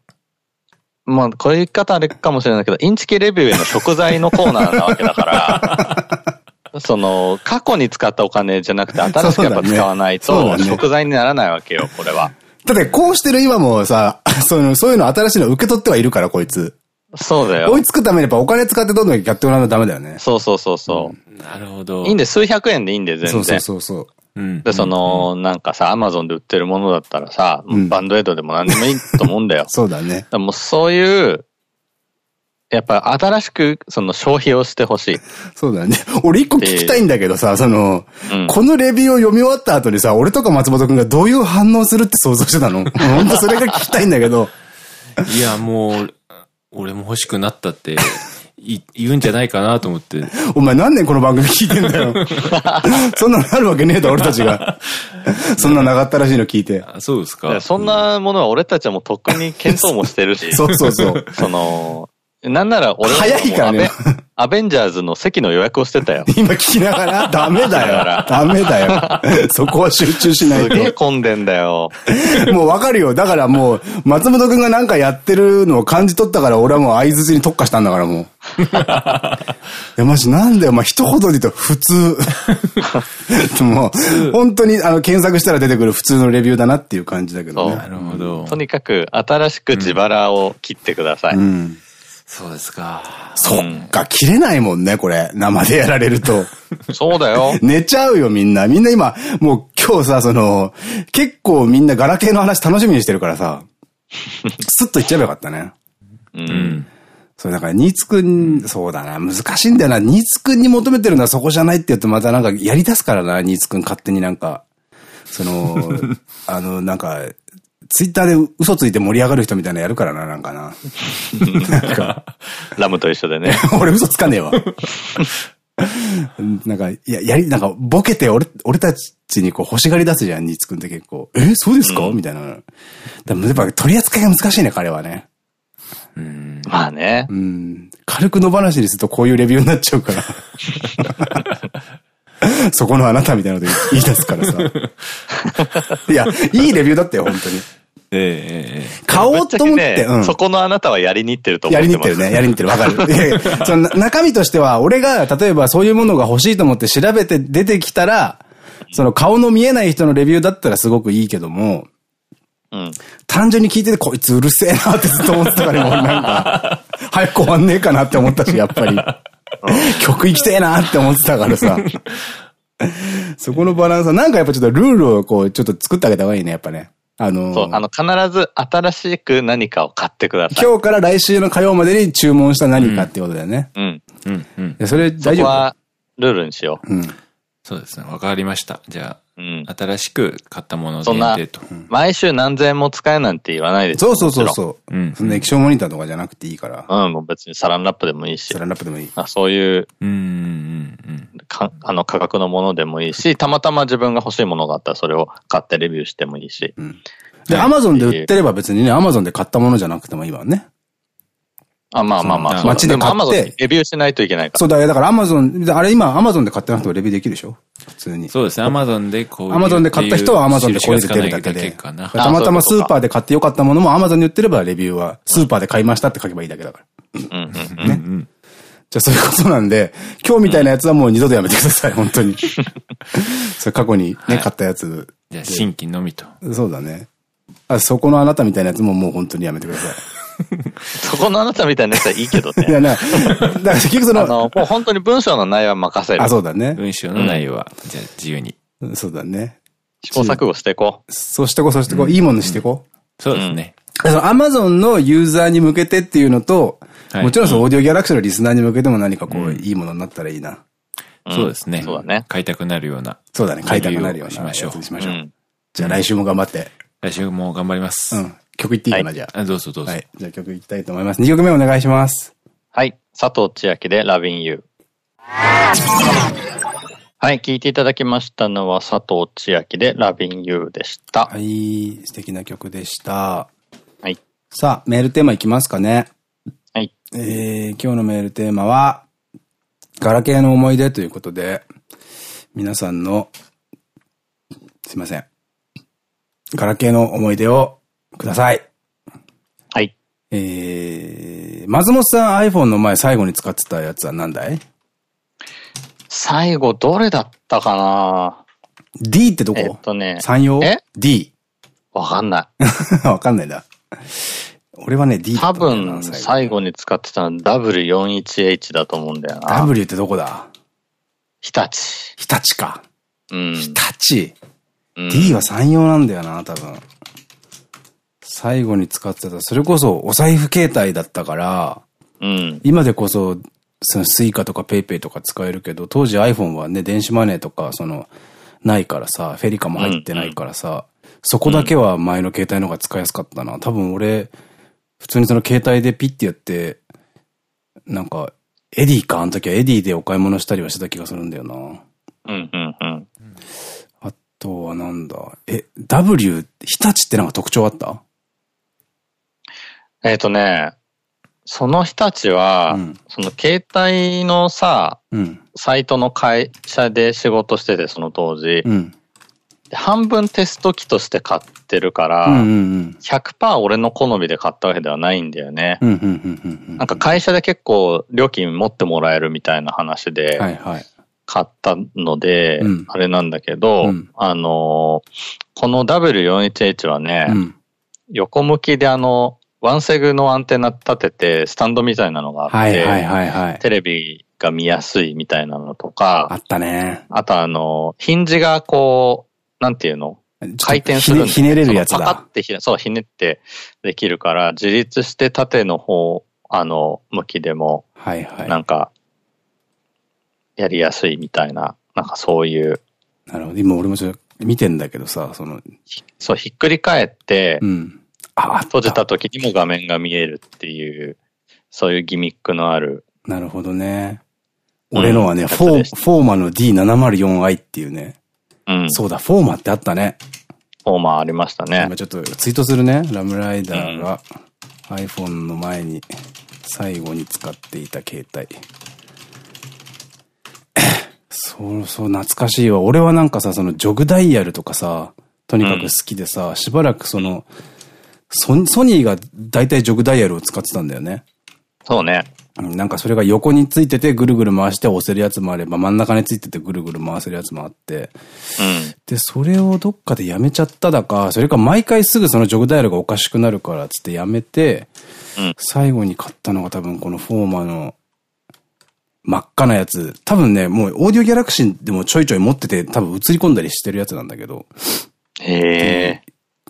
まあ、これ言い方あれかもしれないけど、インチキレビューへの食材のコーナーなわけだから、その、過去に使ったお金じゃなくて、新しくやっぱ使わないと、食材にならないわけよ、これは。だってこうしてる今もさ、その、そういうの新しいの受け取ってはいるから、こいつ。そうだよ追い。つくためにやっぱお金使ってどんどんやってもらわないとダメだよね。そうそうそうそう。なるほど。いいんで、数百円でいいんで、全然。そうそうそうそう。うん。で、その、なんかさ、アマゾンで売ってるものだったらさ、うんバンドエイドでも何でもいいと思うんだよ。そうだね。でもうそういう、やっぱ新しくその消費をしてほしい。そうだね。俺一個聞きたいんだけどさ、その、うんこのレビューを読み終わった後にさ、俺とか松本くんがどういう反応するって想像してたの？本当それが聞きたいんだけど。いや、もう、俺も欲しくなったって、い言うんじゃないかなと思って。お前何年この番組聞いてんだよ。そんなのあるわけねえだろ、俺たちが。そんな長ったらしいの聞いて。あそうですか。そんなものは俺たちはもうとっくに検討もしてるし、そうそうそう。その、なんなら俺は早いからねアベンジャーズの席の予約をしてたよ。今聞きながら、ダメだよ。ダメだよ。そこは集中しないすげえと。混んでんだよ。もうわかるよ。だからもう、松本くんがなんかやってるのを感じ取ったから、俺はもう相づちに特化したんだからもう。いや、マジなんだよ。まあ、一言で言うと普通。もう、本当にあの、検索したら出てくる普通のレビューだなっていう感じだけどね。なるほどと。にかく新しく自腹を切ってください。うん。そうですか。そっか、切れないもんね、これ。生でやられると。そうだよ。寝ちゃうよ、みんな。みんな今、もう今日さ、その、結構みんなガラケーの話楽しみにしてるからさ、スッと言っちゃえばよかったね。う。うんん。そう、だから、ニーツくん、そうだな、難しいんだよな。ニーツくんに求めてるのはそこじゃないって言うとまたなんかやり出すからな、ニーツくん勝手になんか、その、あの、なんか、ツイッターで嘘ついて盛り上がる人みたいなのやるからな、なんかな。なんか、ラムと一緒でね。俺嘘つかねえわ。なんか、いや、やり、なんか、ボケて俺、俺たちにこう欲しがり出すじゃん、ニーツくんって結構。え、そうですか、みたいな。でもやっぱ取り扱いが難しいね、彼はね。うん。まあね。うん。軽く野放しにするとこういうレビューになっちゃうから。そこのあなたみたいなこと言い出すからさ。いや、いいレビューだったよ、本当に。ええええ買おうと思って。そこのあなたはやりに行ってると思やってます。りに行ってるね。やりに行ってる。わかる。その中身としては、俺が、例えばそういうものが欲しいと思って調べて出てきたら、その顔の見えない人のレビューだったらすごくいいけども、うん。単純に聞いてて、こいつうるせえなってずっと思ってたから、もうなんか、早く終わんねえかなって思ったし、やっぱり。曲行きてえなって思ってたからさ。そこのバランスは、なんかやっぱちょっとルールをこう、ちょっと作ってあげた方がいいね、やっぱね。あのそう、あの、必ず新しく何かを買ってください。今日から来週の火曜までに注文した何かっていうことだよね。うん。うん、うん。でそれそ大丈夫こは、ルールにしようん。そうですね。わかりました。じゃあ、。新しく買ったもの限定と。毎週何千円も使えなんて言わないでそうそうそうう。そう。うんそんな液晶モニターとかじゃなくていいから。うん、もう別にサランラップでもいいしサ。ランラップでもいい。あそういううん、うん、うん。かあの価格のものでもいいし、たまたま自分が欲しいものがあったらそれを買ってレビューしてもいいし。で、アマゾンで売ってれば別にね、アマゾンで買ったものじゃなくてもいいわね。あ、まあまあまあ。街で買ってレビューしないといけないから。そうだよ。だからアマゾン、あれ今アマゾンで買ってなくてもレビューできるでしょ？普通に。そうですね。アマゾンでこういう。アマゾンで買った人はアマゾンでこういうの出るだけで。たまたまスーパーで買ってよかったものもアマゾンに売ってればレビューはスーパーで買いましたって書けばいいだけだから。うんうんうんうん。じゃあそういうことなんで、今日みたいなやつはもう二度とやめてください、本当に。それ過去にね、買ったやつ。じゃあ、新規のみと。そうだね。あ、そこのあなたみたいなやつももう本当にやめてくださ そこのあなたみたいなやつはいいけどい。いやね。な、だから結局その、あの、もう本当に文章の内容は任せる。あ、そうだね。文章の内容は、じゃあ、自由に。そうだね。試行錯誤していこう。そうしてこう、そうしてこう、いいものにしてこう。そうですね。アマゾンのユーザーに向けてっていうのと、はいもちろんそのオーディオギャラクシーのリスナーに向けても何かこう、いいものになったらいいな。んそうですね。そうだね。買いたくなるような。そうだね、買いたくなるようなしましょうやつにしましょう。うん。じゃあ来週も頑張って。来週も頑張ります。うん。曲いっていいかな、はいじゃあ。あどうぞどうぞ。はい。じゃあ曲いきたいと思います。2曲目お願いします。はい。佐藤千秋で Loving You。はい。聞いていただきましたのは佐藤千秋で Loving You でした。はい。素敵な曲でした。はい。さあ、メールテーマいきますかね。はい。えー、今日のメールテーマは、ガラケーの思い出ということで、皆さんの、すいません。ガラケーの思い出をください。はい。えー、松本さん iPhone の前最後に使ってたやつは何だい最後どれだったかな ?D ってどこ？えっとね。山陽え ?D。わかんない。わかんないんだ。俺はね、D 多分、最後に使ってたの W41H だと思うんだよな。W ってどこだ？日立。日立か。うん。日立。うん D は三洋なんだよな、多分。最後に使ってた。それこそお財布携帯だったから、うん。今でこそ、そのスイカとか PayPay とか使えるけど、当時 iPhone はね、電子マネーとか、その、ないからさ、フェリカも入ってないからさ、そこだけは前の携帯の方が使いやすかったな。多分俺、普通にその携帯でピッてやって、なんか、エディか、あの時はエディでお買い物したりはしてた気がするんだよな。うん、うん、うん。あとはなんだ。え、W、日立ってなんか特徴あった？えっ、とね、その日立は、うんその携帯のさ、うん。サイトの会社で仕事してて、その当時。うん。で半分テスト機として買ってるから、うんうんうん。100%俺の好みで買ったわけではないんだよね。なんか会社で結構料金持ってもらえるみたいな話ではいはい。買ったので、うんあれなんだけど、うんあのーこの W41H はね、うん。横向きであの、ワンセグのアンテナ立てて、スタンドみたいなのがあって、はいはいはいはい。テレビが見やすいみたいなのとか、あったね。あとあの、ヒンジがこう、なんていうの？回転するんだよねひねひねれるやつそのパカだ。ってひね、そう、ひねってできるから、自立して縦の方、あの、向きでも、はいはい。なんか、やりやすいみたいな、なんかそういう、なるほど。今俺もちょっと見てんだけどさ、その、そう、ひっくり返ってう、ん。閉じた時にも画面が見えるっていう、そういうギミックのある、なるほどね。うん俺のはね、やつフォー、フォーマの D704i っていうね。うん、そうだ、フォーマってあったね。フォーマーありましたね今。ちょっとツイートするね。ラムライダーが iPhone の前に最後に使っていた携帯。そうそう、懐かしいわ。俺はなんかさ、そのジョグダイヤルとかさ、とにかく好きでさ、しばらくその、ソニソニーが大体ジョグダイヤルを使ってたんだよね。そうね。うんなんかそれが横についててぐるぐる回して押せるやつもあれば真ん中についててぐるぐる回せるやつもあって。うん。で、それをどっかでやめちゃっただか、それか毎回すぐそのジョグダイヤルがおかしくなるからっつってやめて、うん最後に買ったのが多分このフォーマの真っ赤なやつ。多分ね、もうオーディオギャラクシーでもちょいちょい持ってて多分映り込んだりしてるやつなんだけど、へえ。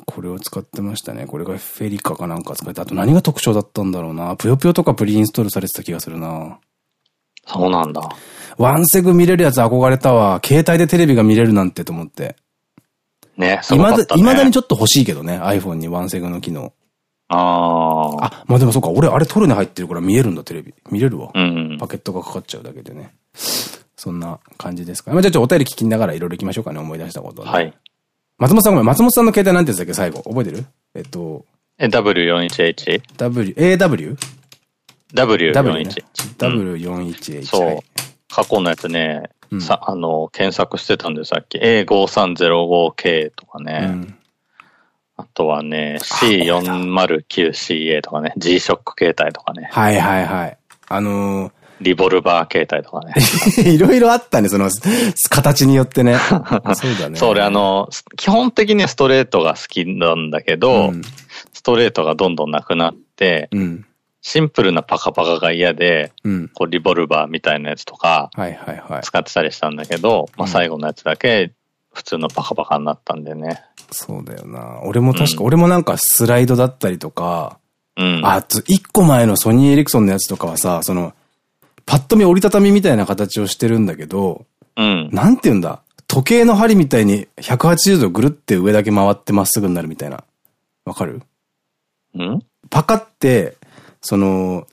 これを使ってましたね。これがフェリカかなんか使って、あと何が特徴だったんだろうな。ぷよぷよとかプリインストールされてた気がするな。そうなんだ。ワンセグ見れるやつ憧れたわ。携帯でテレビが見れるなんてと思って。ね、すいまだ、ね。未だにちょっと欲しいけどね。iPhone にワンセグの機能。ああ。あ、まあでもそうか。俺、あれトルネ入ってるから見えるんだ、テレビ。見れるわ。うん。パケットがかかっちゃうだけでね。そんな感じですか。まあじゃあちょっとお便り聞きながらいろいろ行きましょうかね。思い出したことはね、はい。松本さんごめん。松本さんの携帯なんて言ってたっけ最後。覚えてる？えっと、え、W41H? W、AW? W411。W411H。そう。過去のやつね、うんさ、あの、検索してたんでさっき A5305K とかね、うん。あとはね、C409CA とかね、G-SHOCK 携帯とかね、はいはいはい。あのリボルバー携帯とかね。ー、いろいろあったね、その、形によってね。そうだね。そう、俺あ、の、基本的にはストレートが好きなんだけど、うん。ストレートがどんどんなくなって、うん。シンプルなパカパカが嫌で、うん。こうリボルバーみたいなやつとか。使ってたりしたんだけど、まあうん最後のやつだけ普通のパカパカになったんでね。そうだよな。俺も確か、うん俺もなんかスライドだったりとか、うん。あと、一個前のソニー・エリクソンのやつとかはさ、その、パッと見折りたたみみたいな形をしてるんだけど、うん。なんて言うんだ？時計の針みたいに180度ぐるって上だけ回ってまっすぐになるみたいな。わかる？うん？パカって、その、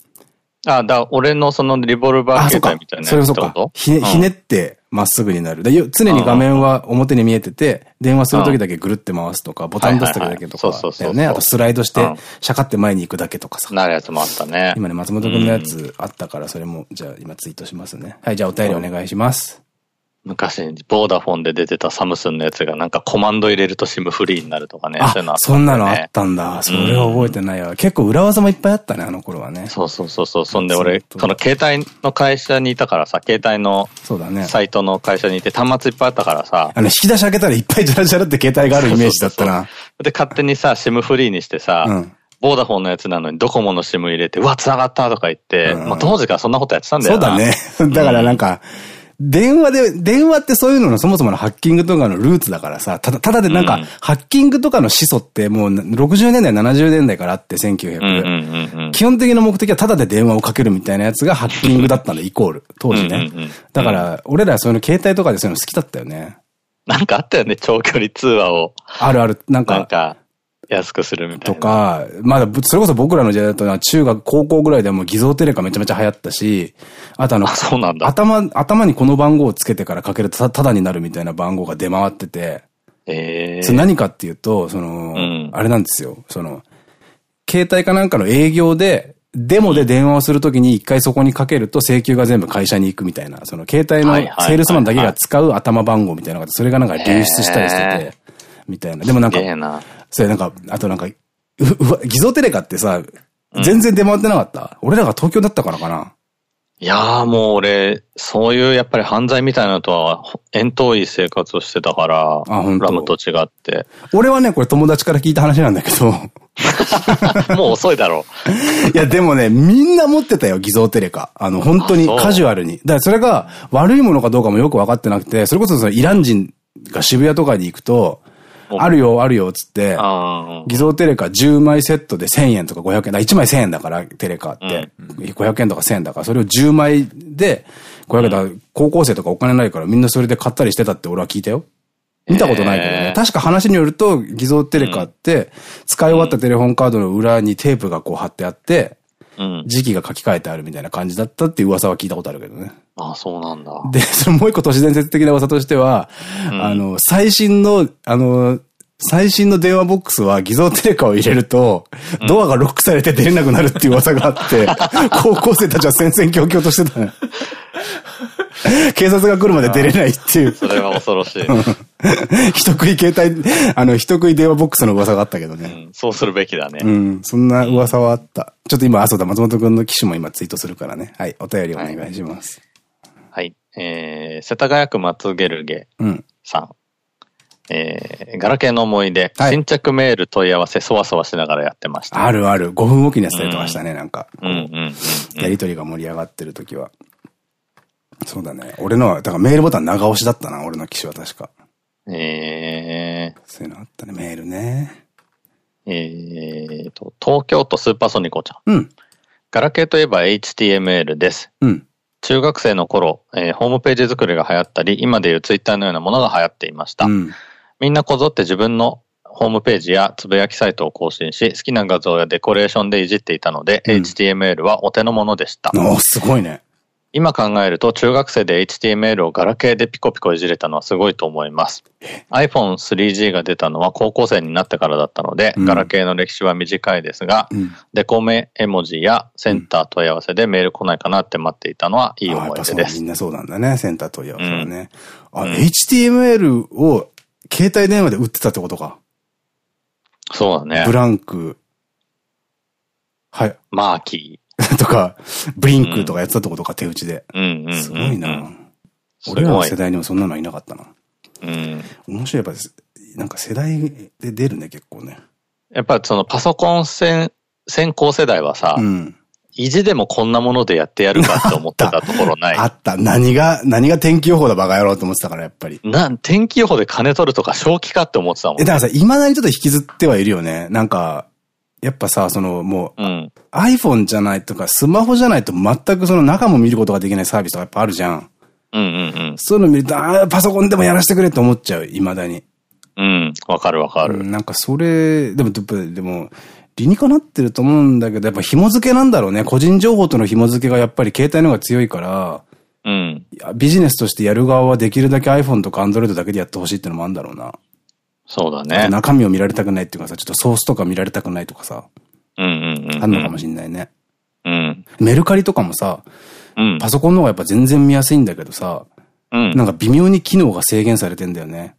あ、だ、俺のそのリボルバーみたい。なそれもそうか。ひね、ひねってまっすぐになる。でよ常に画面は表に見えてて、電話するときだけぐるって回すとか、ボタン出すときだけとかそうそうね。あとスライドしてうん、シャカって前に行くだけとかさ。なるやつもあったね。今ね、松本くんのやつあったから、それも、じゃあ今ツイートしますね。はい、じゃあお便りお願いします。昔、ボーダフォンで出てたサムスンのやつがなんかコマンド入れるとシムフリーになるとかね。あそういうのあ、ったそんなのあねったんだ。それは覚えてないわ。結構裏技もいっぱいあったね、あの頃はね。そうそうそうそう。そんで俺、その携帯の会社にいたからさ、携帯の。サイトの会社にいて端末いっぱいあったからさ、あの、引き出し開けたらいっぱいジャラジャラって携帯があるイメージだったな。で、勝手にさ、シムフリーにしてさ、うん。ボーダフォンのやつなのにドコモのシム入れて、うわ、繋がったとか言って、うんまあ当時からそんなことやってたんだよな。そうだね。だからなんか、電話で、電話ってそういうののそもそものハッキングとかのルーツだからさ、ただ、ただでなんか、うんハッキングとかの始祖ってもう60年代、70年代からあって、1900うんうんうんうん。基本的な目的はただで電話をかけるみたいなやつがハッキングだったんだ、イコール。当時ね。だから、俺らそういうの携帯とかでそういうの好きだったよね。なんかあったよね、長距離通話を。あるある、なんか、なんか、安くするみたいな。とか、まだ、ぶそれこそ僕らの時代だとな、中学、高校ぐらいでもう偽造テレカめちゃめちゃ流行ったし、あとあの、あ、そうなんだ。頭、頭にこの番号をつけてからかけるとたただになるみたいな番号が出回ってて、ええそれ何かっていうと、その、んあれなんですよ。その、携帯かなんかの営業で、デモで電話をするときに一回そこにかけると請求が全部会社に行くみたいな、その携帯のセールスマンだけが使う頭番号みたいなのがそれがなんか流出したりしてへて、みたいな。でもなんか。それなんか、あとなんか、ううわ偽造テレカってさ、全然出回ってなかった、俺らが東京だったからかな？いやーもう俺、そういうやっぱり犯罪みたいなのとは遠遠い生活をしてたから、あ本当。ラムと違って。俺はね、これ友達から聞いた話なんだけど、もう遅いだろ。いや、でもね、みんな持ってたよ、偽造テレカ。あの、本当にカジュアルに。だからそれが悪いものかどうかもよく分かってなくて、それこそそのイラン人が渋谷とかに行くと、うんあるよ、あるよ、つって、あ偽造テレカ10枚セットで1000円とか500円。だ1枚1000円だから、テレカって。500円とか1000円だから、それを10枚で500円だから、高校生とかお金ないからみんなそれで買ったりしてたって俺は聞いたよ。見たことないけどね。確か話によると、偽造テレカって、使い終わったテレホンカードの裏にテープがこう貼ってあって。時期が書き換えてあるみたいな感じだったっていう噂は聞いたことあるけどね。あそうなんだ。で、そのもう一個都市伝説的な噂としては、うんあの、最新の、あの、最新の電話ボックスは偽造テレカを入れると、ドアがロックされて出れなくなるっていう噂があって、高校生たちは戦々恐々としてたの。警察が来るまで出れないっていう、それは恐ろしい。人食い携帯、あの、人食い電話ボックスの噂があったけどね。うんそうするべきだね。うん、そんな噂はあった。ちょっと今、あ、そうだ、松本くんの機種も今ツイートするからね。はい、お便りお願いします。はい。えー、世田谷区松ゲルゲうん。さん。えー、ガラケーの思い出、はい新着メール問い合わせ、そわそわしながらやってました。あるある。5分おきにやってたりとかしたね、なんか。うんうんうんやりとりが盛り上がってる時は。そうだね。俺のは、だからメールボタン長押しだったな、俺の機種は確か。うん。えそういうのあったね、メールね。ー、えーと、東京都スーパーソニコちゃん。うん、ガラケーといえば HTML です。うん、中学生の頃、えーホームページ作りが流行ったり、今でいうツイッターのようなものが流行っていました。うん。みんなこぞって自分のホームページやつぶやきサイトを更新し、好きな画像やデコレーションでいじっていたので、うん HTML はお手の物でした。おーすごいね。今考えると中学生で HTML をガラケーでピコピコいじれたのはすごいと思います。iPhone3G が出たのは高校生になってからだったので、うんガラケーの歴史は短いですが、うん。デコメ絵文字やセンター問い合わせでメール来ないかなって待っていたのはいい思い出ですぱそうみん。なそうなんだね、センター問い合わせはね。あ、うん HTML を携帯電話で売ってたってことか。そうだねブ。ランク、はい、マーキ とか、ブリンクとかやってたってことか、手打ちで。すごいな。俺らの世。代にもそんなのいなかったな。うん。面白い、やっぱ、なんか世代で出るね、結構ね。やっぱそのパソコン先先行世代はさ、うん。意地でもこんなものでやってやるかって思ってたところない あ。った。何が、何が天気予報だバカ野郎と思ってたから、やっぱり。なん、天気予報で金取るとか正気かって思ってたもんえ、。だからさ、未だにちょっと引きずってはいるよね。なんか、やっぱさ、その、もう、うん。iPhone じゃないとか、スマホじゃないと全くその中も見ることができないサービスとかやっぱあるじゃん。うんうんそういうの見ると、ああ、パソコンでもやらせてくれって思っちゃう、未だに。うん。うん。わかるわかる。うんなんかそれ、でも、でも、でも理にかなってると思うんだけど、やっぱ紐付けなんだろうね。個人情報との紐付けがやっぱり携帯の方が強いから、うん。ビジネスとしてやる側はできるだけ iPhone とか Android だけでやってほしいってのもあるんだろうな。そうだね。中身を見られたくないっていうかさ、ちょっとソースとか見られたくないとかさ、うんうんうん。あんのかもしんないね。うん。メルカリとかもさ、うん。パソコンの方がやっぱ全然見やすいんだけどさ、うん。なんか微妙に機能が制限されてんだよね。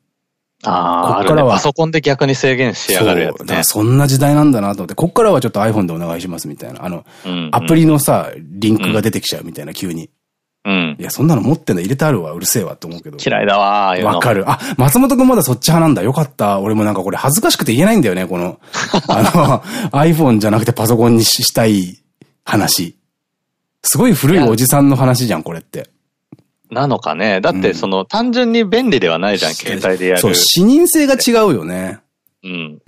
ああ、こっからはねパソコンで逆に制限しやがるやつねそうだから。そんな時代なんだなと思って、こっからはちょっと iPhone でお願いしますみたいな。あの、うん。アプリのさ、リンクが出てきちゃうみたいな、急に。うんい。や、そんなの持ってんの入れてあるわ、うるせえわって思うけど。嫌いだわ。わかる。あ、松本くんまだそっち派なんだ。よかった。俺もなんかこれ恥ずかしくて言えないんだよね、この。あの、iPhone じゃなくてパソコンにししたい話。すごい古いおじさんの話じゃん、これって。なのかね。だって、その、単純に便利ではないじゃん、携帯でやる。そう、視認性が違うよね。うん。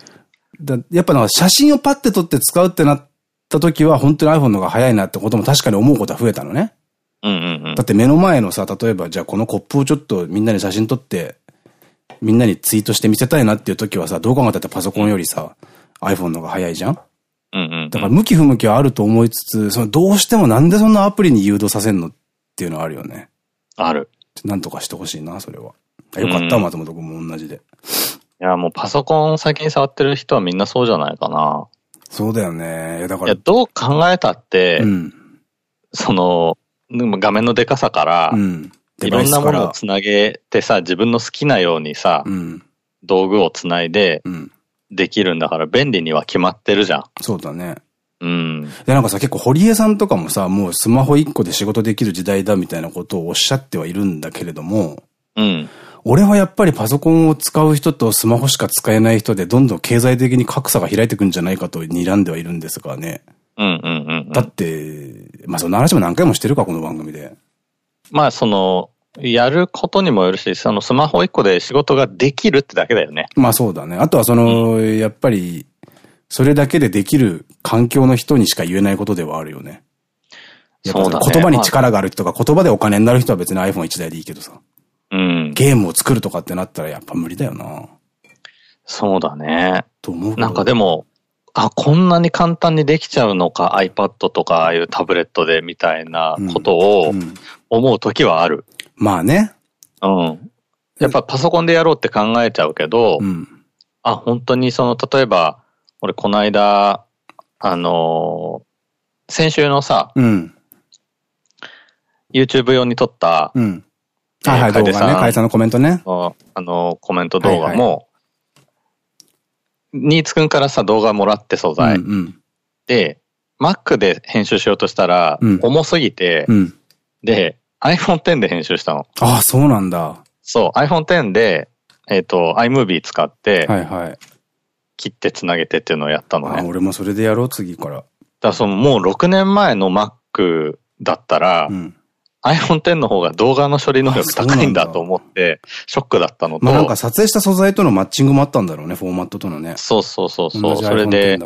だやっぱなんか写真をパッて撮って使うってなった時は本当に iPhone の方が早いなってことも確かに思うことは増えたのね。だ。って目の前のさ、例えばじゃあこのコップをちょっとみんなに写真撮って、みんなにツイートして見せたいなっていう時はさ、どう考えたってパソコンよりさ、iPhone の方が早いじゃん？だから向き不向きはあると思いつつ、そのどうしてもなんでそんなアプリに誘導させんのっていうのはあるよね。ある。なんとかしてほしいな、それは。あよかった、うん松本君も同じで。いや、もうパソコン最近触ってる人はみんなそうじゃないかな。そうだよね。いやだかいや、ら、どう考えたって、うん。その、画面のデカさから、うん。いろんなものをつなげてさ、自分の好きなようにさ、らうん。道具をつないでうん。できるんだから便利には決まってるじゃん。そうだね。うん。で、なんかさ、結構堀江さんとかもさ、もうスマホ一個で仕事できる時代だみたいなことをおっしゃってはいるんだけれども、うん。俺はやっぱりパソコンを使う人とスマホしか使えない人でどんどん経済的に格差が開いていくんじゃないかと睨んではいるんですがね。うんうんうんうん。だって、まあその話も何回もしてるか、この番組で。まあ、その、やることにもよるし、そのスマホ一個で仕事ができるってだけだよね。まあそうだね。あとはその、やっぱり、それだけでできる環境の人にしか言えないことではあるよね。そうだね言葉に力がある人とか、言葉でお金になる人は別に iPhone1 台でいいけどさ。うん。ゲームを作るとかってなったらやっぱ無理だよな。そうだね。と思うなんかでも、あ、こんなに簡単にできちゃうのか、iPad とか、ああいうタブレットでみたいなことをうん思うときはある。まあね。うん。やっぱパソコンでやろうって考えちゃうけど、うん。あ、本当にその、例えば、俺この間、あのー先週のさ、うん。YouTube 用に撮った、うん。えーはいはい、動画ね。楓さん楓さんのコメントね。ああの、コメント動画はいも、新津くんからさ、動画もらって素うん材。うん。で、Mac で編集しようとしたらうん、重すぎて、うん。で、iPhone X で編集したの。ああ、そうなんだ。そう、iPhone X で、えっ、と、iMovie 使って、はいはい。切ってつなげてっていうのをやったのね。あだか俺もそれでやろう、次から。らその、もう6年前の Mac だったら、うん。iPhone X の方が動画の処理能力高いんだと思って、ショックだったのと、まあなんか撮影した素材とのマッチングもあったんだろうね、フォーマットとのね。そうそうそうそう、それで。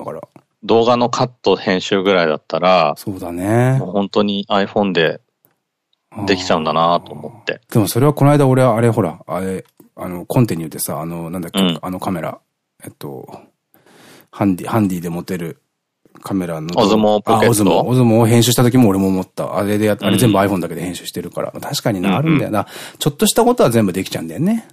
動画のカット編集ぐらいだったら、そうだね。本当に iPhone でできちゃうんだなと思って。でもそれはこの間俺はあれほら、あれ、あの、コンテニューでさ、あの、なんだっけ、うんあのカメラ、えっと、ハンディ、ハンディで持てるカメラの。オズモポケット？あ、オズモ。オズモを編集した時も俺も思った。あれでや、あれ全部 iPhone だけで編集してるから。確かにな、あるんだよな。ちょっとしたことは全部できちゃうんだよね。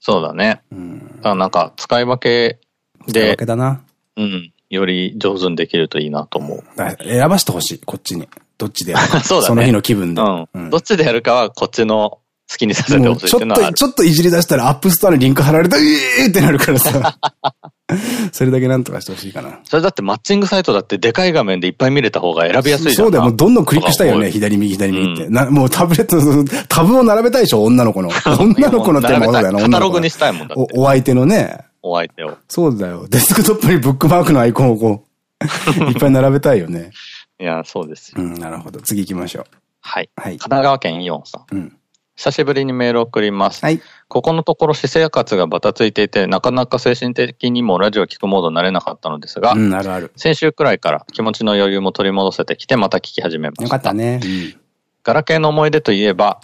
そうだね。うん。だなんか、使い分けでというわけ、だな。うん、より上手にできるといいなと思う。だ選ばしてほしい、こっちに。どっちでやるか そうだねその日の気分で。うん。うんどっちでやるかは、こっちの好きにさせてもほしいちょってと。ちょっといじり出したら App Store にリンク貼られたら、ええーってなるからさ。それだけなんとかしてほしいかな。それだってマッチングサイトだってでかい画面でいっぱい見れた方が選びやすいじゃん。そうだよ、もうどんどんクリックしたいよね。左右、左右って。うなもうタブレットの、タブを並べたいでしょ、女の子の。女の子のってもそうだよな、カタログに女の子のしたいもんだ。おお相手のね。お相手を。そうだよ。デスクトップにブックマークのアイコンをこう、いっぱい並べたいよね。いや、そうですよ。うん、なるほど。次行きましょう。はい。はい神。奈川県イオンさん。うん。久しぶりにメールを送ります。はい。ここのところ私生活がバタついていて、なかなか精神的にもラジオ聞くモードになれなかったのですが、うん、あるある。先週くらいから気持ちの余裕も取り戻せてきて、また聞き始めました。よかったね。ガラケーの思い出といえば、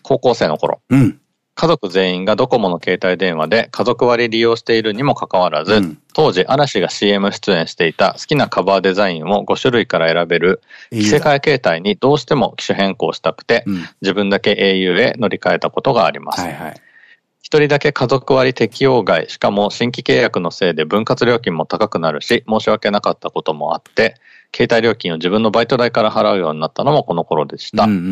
高校生の頃、うん。うん。家族全員がドコモの携帯電話で家族割利用しているにもかかわらず、うん当時嵐が CM 出演していた好きなカバーデザインを5種類から選べる着せ替え携帯にどうしても機種変更したくて、うん。自分だけ au へ乗り換えたことがあります。はいはい。一人だけ家族割適用外、しかも新規契約のせいで分割料金も高くなるし、申し訳なかったこともあって、携帯料金を自分のバイト代から払うようになったのもこの頃でした。うんうんうんう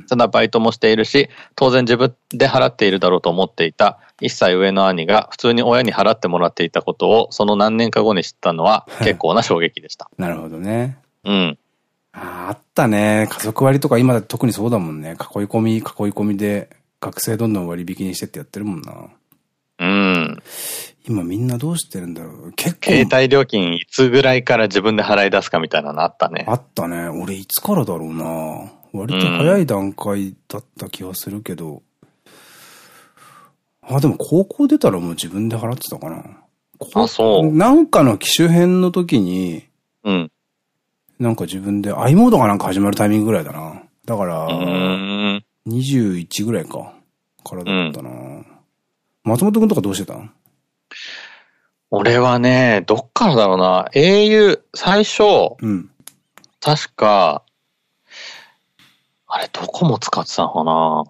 んただバイトもしているし、当然自分で払っているだろうと思っていた1歳上の兄が普通に親に払ってもらっていたことをその何年か後に知ったのは 結構な衝撃でした。なるほどね。うん。あーあったね。家族割とか今だ特にそうだもんね。囲い込み、囲い込みで学生どんどん割引にしてってやってるもんな。うん。今みんなどうしてるんだろう。結構。携帯料金いつぐらいから自分で払い出すかみたいなのあったね。あったね。俺いつからだろうな。割と早い段階だった気がするけど。あ、でも高校出たらもう自分で払ってたかな。あそうなんかの機種編の時に、うん。なんか自分で i モードがなんか始まるタイミングぐらいだな。だから。21ぐらいか。からだったな。松本くんとかどうしてたん？俺はね、どっからだろうな。au、最初、うん。確か、あれ、どこも使ってたのかな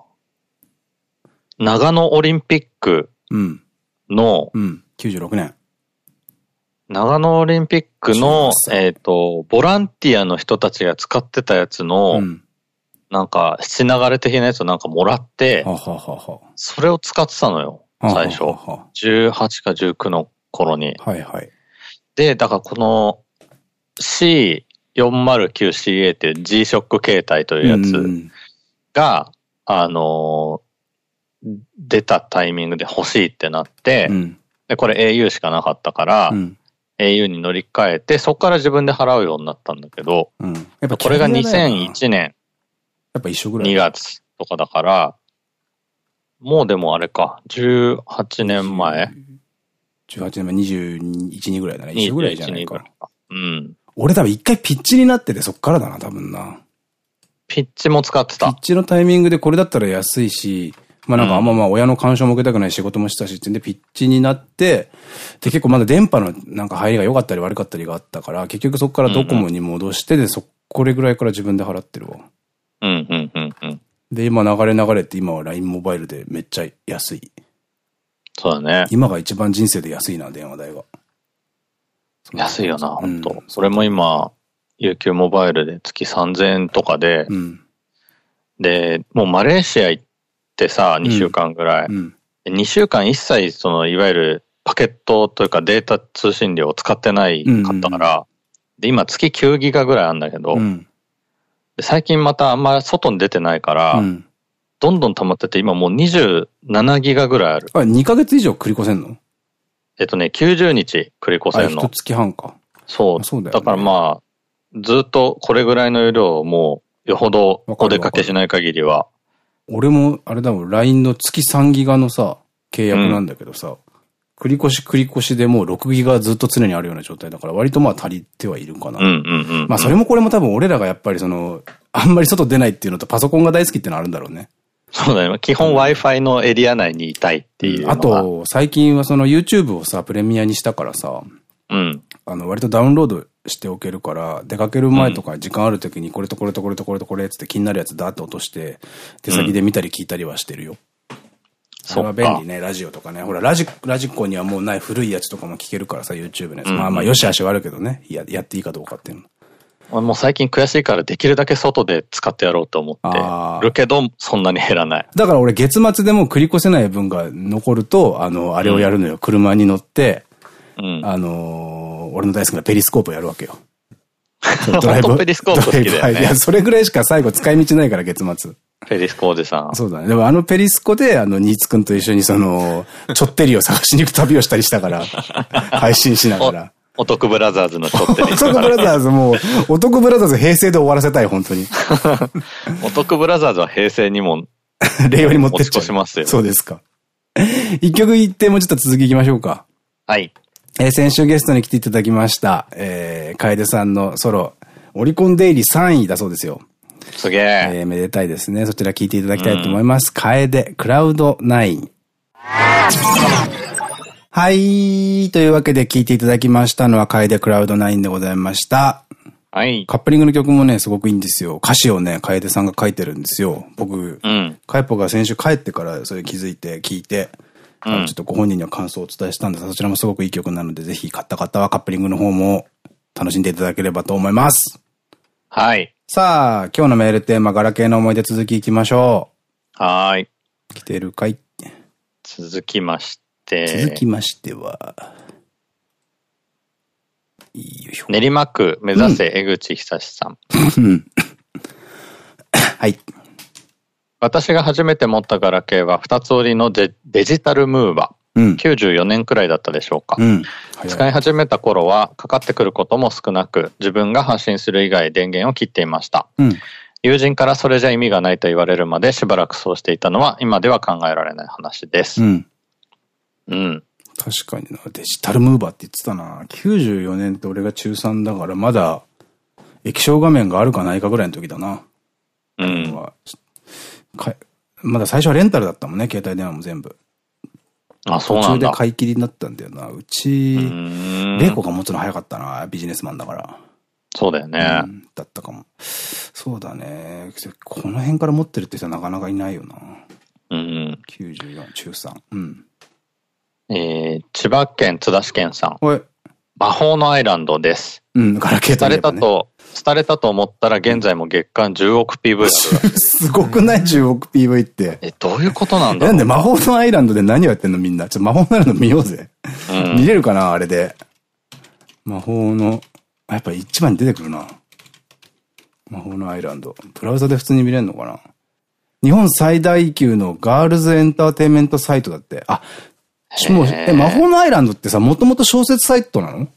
長野オリンピックうん。の、うん。96年。長野オリンピックの18、歳えっ、と、ボランティアの人たちが使ってたやつの、うん。なんか、七流れ的なやつをなんかもらって。それを使ってたのよ、は最初。はは18か19の頃に。はいはい。で、だからこの C409CA っていう G-SHOCK 携帯というやつうんが、あのー出たタイミングで欲しいってなって、うん。で、これ au しかなかったから、うん。au に乗り換えて、そこから自分で払うようになったんだけど、うん。やっぱこれがキャリアだよな2001年やっぱ一緒ぐらい。2月とかだから、もうでもあれか、18年前18年前21、2ぐらいだね。一緒ぐらいじゃない21ぐらか。いか。うん。俺多分一回ピッチになっててそっからだな、多分な。ピッチも使ってた。ピッチのタイミングでこれだったら安いし、まあなんかあんままあ親の干渉も受けたくない仕事もしたしってんでピッチになって、で結構まだ電波のなんか入りが良かったり悪かったりがあったから、結局そこからドコモに戻してで、そ、これぐらいから自分で払ってるわ。うん、うん、うん、うん。で、今流れ流れって今は LINE モバイルでめっちゃ安い。そうだね。今が一番人生で安いな、電話代が。安いよな、うん本当それも今、UQ モバイルで月3000円とかで、うん。で、もうマレーシア行ってさ、2週間ぐらい。うん。2週間一切、その、いわゆるパケットというかデータ通信量を使ってないかったから、で、今月9ギガぐらいあるんだけど、うん。で最近またあんま外に出てないから、うん。どんどん溜まってて、今もう27ギガぐらいある。あ、2ヶ月以上繰り越せんの？えっとね、90日繰り越せんの。月半か。そう。そうだよねだからまあ、ずっとこれぐらいの容量をもう、よほどお出かけしない限りは、俺も、あれだもん、LINE の月3ギガのさ、契約なんだけどさ、繰り越し繰り越しでもう6ギガずっと常にあるような状態だから、割とまあ足りてはいるかな。うんうんうんうん。まあそれもこれも多分俺らがやっぱりその、あんまり外出ないっていうのとパソコンが大好きってのはあるんだろうね。そうだね。基本 Wi-Fi のエリア内にいたいっていう。あ、と、最近はその YouTube をさ、プレミアにしたからさ、うん。あの、割とダウンロードしておけるから、出かける前とか時間ある時にこれとこれとこれとこれとこれっつって気になるやつダーッと落として、手先で見たり聞いたりはしてるよ。それは便利ね、ラジオとかね。ほら、ラジ、ラジコにはもうない古いやつとかも聞けるからさ、YouTube のやつ。まあまあ、よしあしはあるけどね。や、やっていいかどうかっていうの。俺もう最近悔しいからできるだけ外で使ってやろうと思ってるけど、そんなに減らない。だから俺月末でもう繰り越せない分が残ると、あの、あれをやるのよ。車に乗って、うん。あのー俺の大好きなペリスコープをやるわけよ。本当ペリスコープ好きだよねドライブいや、それぐらいしか最後使い道ないから、月末。ペリスコおじさん。そうだね。でもあのペリスコで、あの、ニーツくんと一緒にその、ちょってりを探しに行く旅をしたりしたから、配信しながら。お得ブラザーズのちょっとお得ブラザーズもう、お得ブラザーズ平成で終わらせたい、本当に。お得ブラザーズは平成にも令和に持ってっちゃう。しますよそうですか。一曲言って、もうちょっと続きいきましょうか。はい。えー先週ゲストに来ていただきました、えー、楓さんのソロ、オリコンデイリー3位だそうですよ。すげえ。えー、めでたいですね。そちら聞いていただきたいと思います。楓、クラウド9。はい。というわけで聞いていただきましたのは、楓クラウド9でございました。はい。カップリングの曲もね、すごくいいんですよ。歌詞をね、楓さんが書いてるんですよ。僕、うん。カイポが先週帰ってからそれ気づいて聞いて、あうんのちょっとご本人には感想をお伝えしたんですそちらもすごくいい曲なので、ぜひ買った方はカップリングの方も楽しんでいただければと思います。はい。さあ、今日のメールテーマ、ガラケーの思い出続きいきましょはーい。う。来てるかい？続きまして。続きましては。練馬区目指せ江口久志さん。うんはい。私が初めて持ったガラケーは二つ折りのデデジタルムーバうんー。。94年くらいだったでしょうか。うん。使い始めた頃はかかってくることも少なく自分が発信する以外電源を切っていました。うん。友人からそれじゃ意味がないと言われるまでしばらくそうしていたのは今では考えられない話ですう。ん。うん。確かにな。デジタルムーバーって言ってたな。94年って俺が中3だから、まだ液晶画面があるかないかぐらいの時だな。うん。まだ最初はレンタルだったもんね、携帯電話も全部。あ、そう途中でなんだ。買い切りになったんだよな。ううち、ーんレイコが持つの早かったな。ビジネスマンだから。そうだよねう。んだったかも。そうだね。この辺から持ってるって人はなかなかいないよな。うん。94、中3。うん。えー、千葉県津田市県さん。おい。魔法のアイランドです。うん、ガラケーと廃れ。たと、廃れたと思ったら現在も月間10億 PV あ。すごくない ?10 億 PV って。え、どういうことなんだろう？んなで魔法のアイランドで何をやってんの？みんな。ちょっと魔法のアイランド見ようぜ。うん見れるかな？あれで。魔法の、あやっぱ一番に出てくるな。魔法のアイランド。ブラウザで普通に見れるのかな？日本最大級のガールズエンターテインメントサイトだって。あ、もう、え、魔法のアイランドってさ、もともと小説サイトなの？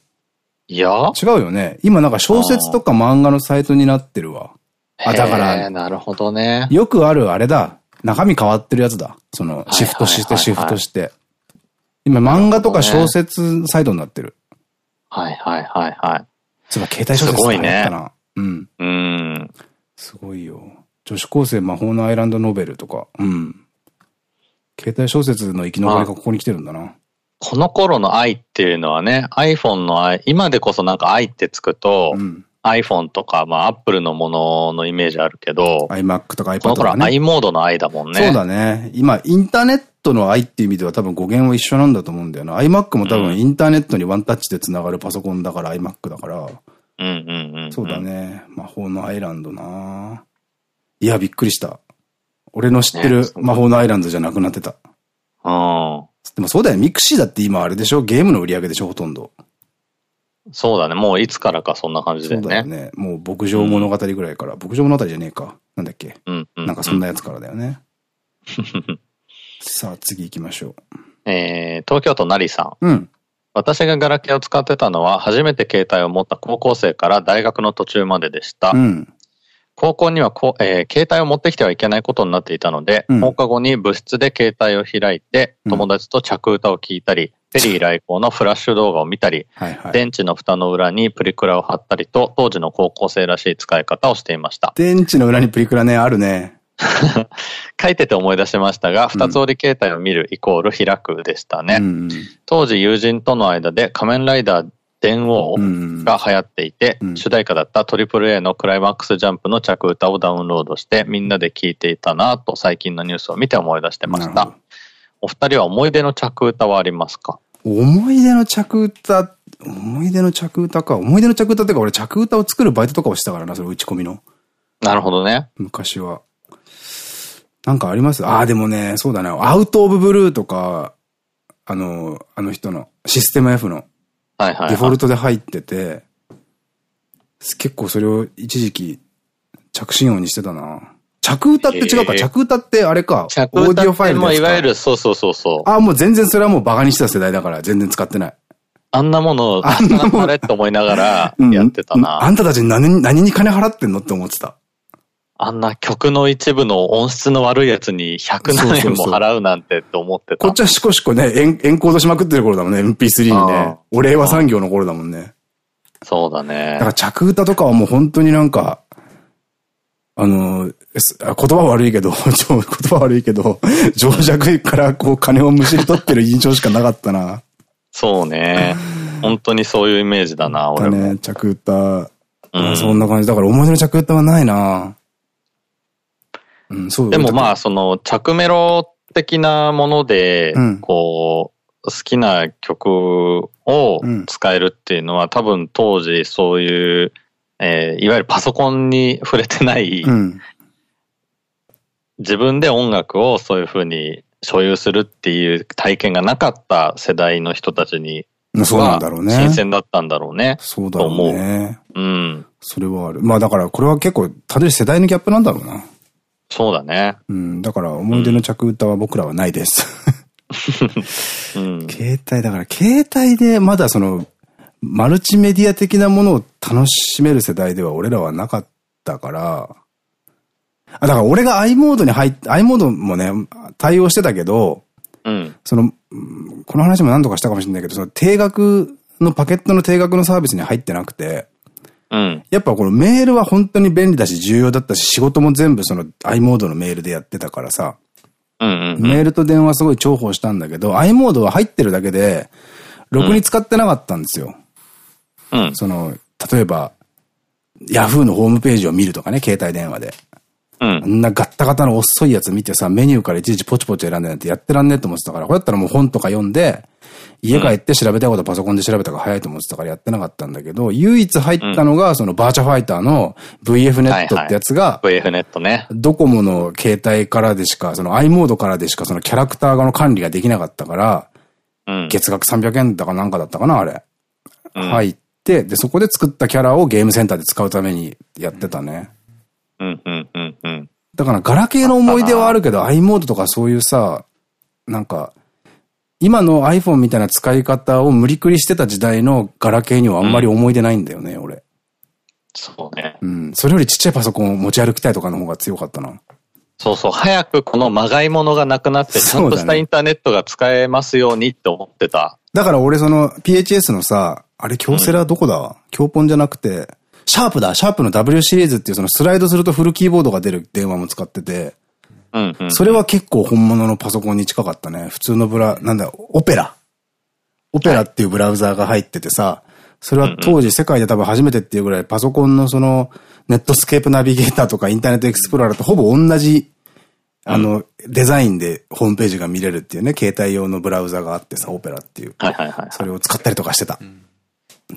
いや？違うよね。今なんか小説とか漫画のサイトになってるわ。あ、だから、なるほどね。よくあるあれだ。中身変わってるやつだ。その、いシフトしてシフトして。今漫画とか小説サイトになってる。はいはいはいはい。そういえば携帯小説すごいね。うん。うーん。すごいよ。女子高生魔法のアイランドノベルとか。うん。携帯小説の生き残りがここに来てるんだな。この頃の愛っていうのはね、iPhone の愛、今でこそなんか愛ってつくと、うん。iPhone とか、まあ Apple のもののイメージあるけど、iMac とか iPad この頃はとかね。i モードの愛だもんね。そうだね。今、インターネットの i っていう意味では多分語源は一緒なんだと思うんだよな。iMac も多分インターネットにワンタッチで繋がるパソコンだから iMac だから。うんうんうん、うん。そうだ。ね。魔法の i らんどないや、びっくりした。俺の知ってる魔法の i らんどじゃなくなってた。うん。でもそうだよ。 mixi だって今あれでしょ？ゲームの売り上げでしょ？ほとんど。そうだね。もういつからかそんな感じだそうよね。だよね。もう牧場物語ぐらいから。牧場物語じゃねえか。なんだっけ？うんうん、なんかそんなやつからだよね。さあ、次行きましょえー、東京都成さん。う。うん。私がガラケーを使ってたのは、初めて携帯を持った高校生から大学の途中まででした。うん。高校にはこ、えー携帯を持ってきてはいけないことになっていたので、うん放課後に部室で携帯を開いて、うん友達と着歌を聞いたり、ペリー来航のフラッシュ動画を見たり、はいはい。電池の蓋の裏にプリクラを貼ったりと、当時の高校生らしい使い方をしていました。電池の裏にプリクラね、あるね。書いてて思い出しましたが、二つ折り携帯を見るイコール開くでしたね。うんうん。当時友人との間で仮面ライダー電王が流行っていて、うん主題歌だった AAA のクライマックスジャンプの着歌をダウンロードしてみんなで聴いていたなと最近のニュースを見て思い出してました。お二人は思い出の着歌はありますか？思い出の着歌、思い出の着歌か。思い出の着歌っていうか俺着歌を作るバイトとかをしてたからな、それ打ち込みの。なるほどね。昔は。なんかあります？ああ、でもね、そうだね。アウトオブブルーとか、あの、あの人の、システム F の。デフォルトで入ってて、結構それを一時期着信音にしてたな。着歌って違うか、へえ着歌ってあれか、着オーディオファイルのやつか？いわゆる、そうそうそうそう。あ、もう全然それはもうバカにしてた世代だから全然使ってない。あんなものを、ああんなもれって思いながらうんやってたな。あんたたち何何に金払ってんのって思ってた。あんな曲の一部の音質の悪いやつに100何円も払うなんてって思ってた。こっちはシコシコね、エンエンコードしまくってる頃だもんね、MP3 にあねあ。お令和産業の頃だもんね。そうだねだか。ら着歌とかはもう本当になんか、あの、言葉悪いけど、言葉悪いけど、情弱からこう金をむしり取ってる印象しかなかったな。そうね。本当にそういうイメージだな、だ俺も。ね、着歌。うんそんな感じ。だから思い出の着歌はないな。うん、そうでもまあ、あ、その、着メロ的なものでうん、こう、好きな曲を使えるっていうのは、多分当時そういう、えーいわゆるパソコンに触れてない、うん。自分で音楽をそういうふうに所有するっていう体験がなかった世代の人たちにそうなんはだろうね。新鮮だったんだろうね。そうだろうね。うん。それはある。まあだからこれは結構、単純に世代のギャップなんだろうな。そうだね。うん。だから思い出の着歌は僕らはないです。うん。携帯、だから携帯でまだその、マルチメディア的なものを楽しめる世代では俺らはなかったから、あ、だから俺が i モードに入って、i モードもね、対応してたけど、うん。その、うんこの話も何度かしたかもしれないけど、その定額のパケットの定額のサービスに入ってなくて、うん。やっぱこのメールは本当に便利だし重要だったし、仕事も全部その i モードのメールでやってたからさ。メールと電話すごい重宝したんだけど、i モードは入ってるだけで、ろくに使ってなかったんですよ。うん。その、例えば、ヤフーのホームページを見るとかね、携帯電話で。うんあ。んなガッタガタの遅いやつ見てさ、メニューからいちいちポチポチ選んでなんてやってらんねえと思ってたから、これだったらもう本とか読んで、家帰って調べたいことパソコンで調べた方が早いと思ってたからやってなかったんだけど、唯一入ったのが、そのバーチャファイターの VF ネットってやつが、VF ネットね。ドコモの携帯からでしか、その i モードからでしかそのキャラクターの管理ができなかったから、うん。月額300円だかなんかだったかな、あれ。うん入って、で、そこで作ったキャラをゲームセンターで使うためにやってたね。うん。だから、ガラケーの思い出はあるけど、i モードとかそういうさ、なんか、今の iPhone みたいな使い方を無理くりしてた時代のガラケーにはあんまり思い出ないんだよね、俺。そうね。うん。それよりちっちゃいパソコンを持ち歩きたいとかの方が強かったな。そうそう。早くこのまがいものがなくなって、ちゃんだねとしたインターネットが使えますようにって思ってた。だから俺その PHS のさ、あれ京セラどこだ、京ポンじゃなくて、シャープだシャープの W シリーズっていうそのスライドするとフルキーボードが出る電話も使ってて、うんうん。それは結構本物のパソコンに近かったね。普通のブラ、なんだ、オペラ。オペラっていうブラウザーが入っててさ、それは当時世界で多分初めてっていうぐらいパソコンのそのネットスケープナビゲーターとかインターネットエクスプローラーとほぼ同じあの、デザインでホームページが見れるっていうね、携帯用のブラウザがあってさ、オペラっていう。はいはいはい。それを使ったりとかしてた。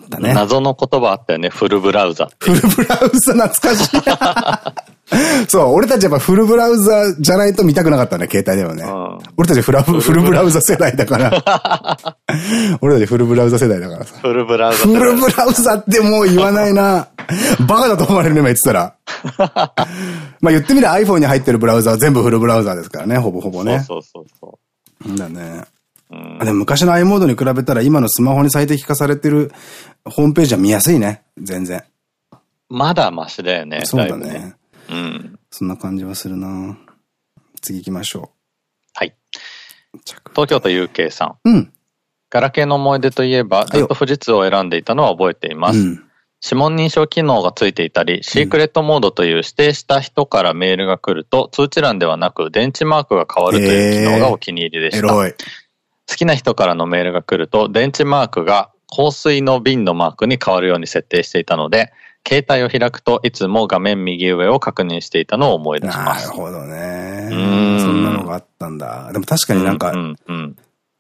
だね。謎の言葉あったよね。フルブラウザ。フルブラウザ懐かしい。そう、俺たちやっぱフルブラウザじゃないと見たくなかったね、携帯ではね。うん俺たちフラフフルブラウザ世代だから。俺たちフルブラウザ世代だからさ。フルブラウザ。フルブラウザってもう言わないな。バカだと思われるね、今言ってたら。まあ言ってみれば iPhone に入ってるブラウザは全部フルブラウザですからね、ほぼほぼね。そうそうそうそだね。でも昔の i モードに比べたら今のスマホに最適化されてるホームページは見やすいね。全然。まだマシだよね。そうだいぶね。うん。そんな感じはするな次行きましょはい。東京都 UK さん。うん。ガラケーの思い出といえば、ずっと富士通を選んでいたのは覚えています。うん。指紋認証機能がついていたり、シークレットモードという指定した人からメールが来ると、通知欄ではなく電池マークが変わるという機能がお気に入りでした。エロい。好きな人からのメールが来ると、電池マークが香水の瓶のマークに変わるように設定していたので、携帯を開くといつも画面右上を確認していたのを思い出します。なるほどね。うんそんなのがあったんだ。でも確かになんか、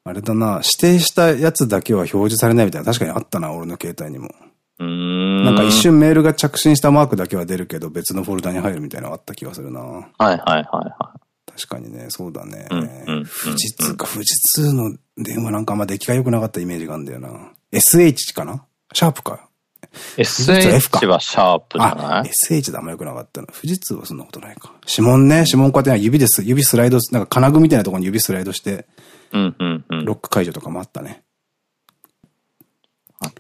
あれだな、指定したやつだけは表示されないみたいな、確かにあったな、俺の携帯にも。んなんか一瞬メールが着信したマークだけは出るけど、別のフォルダに入るみたいなのがあった気がするな。はいはいはいは確かにね、そうだね。富士通か、富士通の電話なんかあんま出来が良くなかったイメージがあるんだよな。SH かな？シャープか？SH はシャープじゃなあ、い SH であんま良くなかったの。富士通はそんなことないか。指紋ね、指紋こうやって指です、指スライド、なんか金具みたいなところに指スライドして。ロック解除とかもあったね。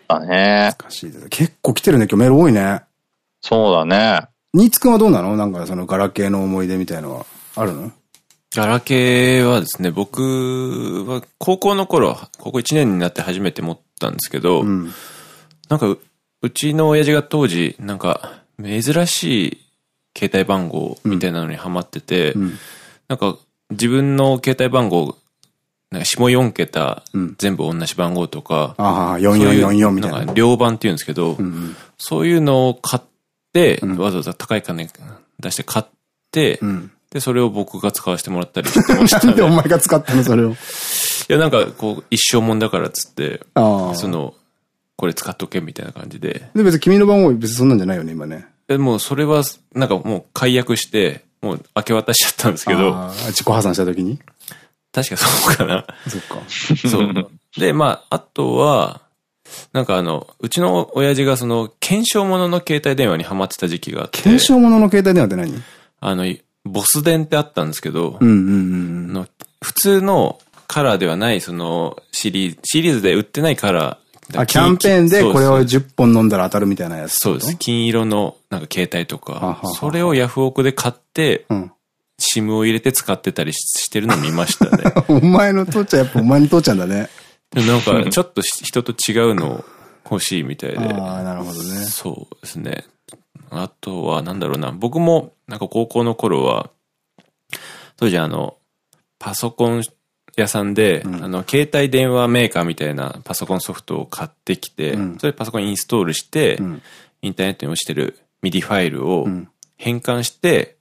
だね。難しいです。結構来てるね、今日メール多いね。そうだね。ニーツくんはどうなの？なんかそのガラケーの思い出みたいのはあるの？ガラケーはですね、僕は高校の頃、高校1年になって初めて持ったんですけど、うん。なんかう、うちの親父が当時、なんか、珍しい携帯番号みたいなのにハマってて、うん。なんか、自分の携帯番号、なんか下4桁、うん全部同じ番号とか、ああ、そういう4444みたいな。んか両番って言うんですけど、うんうん。そういうのを買って、うんわざわざ高い金出して買って、うん。で、それを僕が使わせてもらったりしてまし なんでおたね。前が使ったのそれを？いや、なんか、こう、一生もんだからっつって、ああ。その、これ使っとけみたいな感じで。で、別に君の番号別にそんなんじゃないよね、今ね。でもうそれは、なんかもう解約して、もう明け渡しちゃったんですけど、自己破産した時に？確かそうかな。そっか。そう。で、まあ、あとは、なんかあの、うちの親父がその、検証ものの携帯電話にハマってた時期があって、検証物の携帯電話って何？あの、ボス電ってあったんですけど、普通のカラーではない、その、シリーズ、シリーズで売ってないカラー。あ、キャンペーンでこれをそうです10本飲んだら当たるみたいなやつ。そうです。。金色のなんか携帯とかそれをヤフオクで買って、うん。シムを入れて使ってたりしてるの見ましたね。お前の父ちゃん、やっぱお前の父ちゃんだね。なんか、ちょっと人と違うの欲しいみたいで。ああ、なるほどね。そうですね。あとは、なんだろうな。僕も、なんか高校の頃は、当時あの、パソコン屋さんで、うんあの、携帯電話メーカーみたいなパソコンソフトを買ってきて、うんそれでパソコンインストールして、うん。インターネットに落ちてる MIDI ファイルをうん。変換して、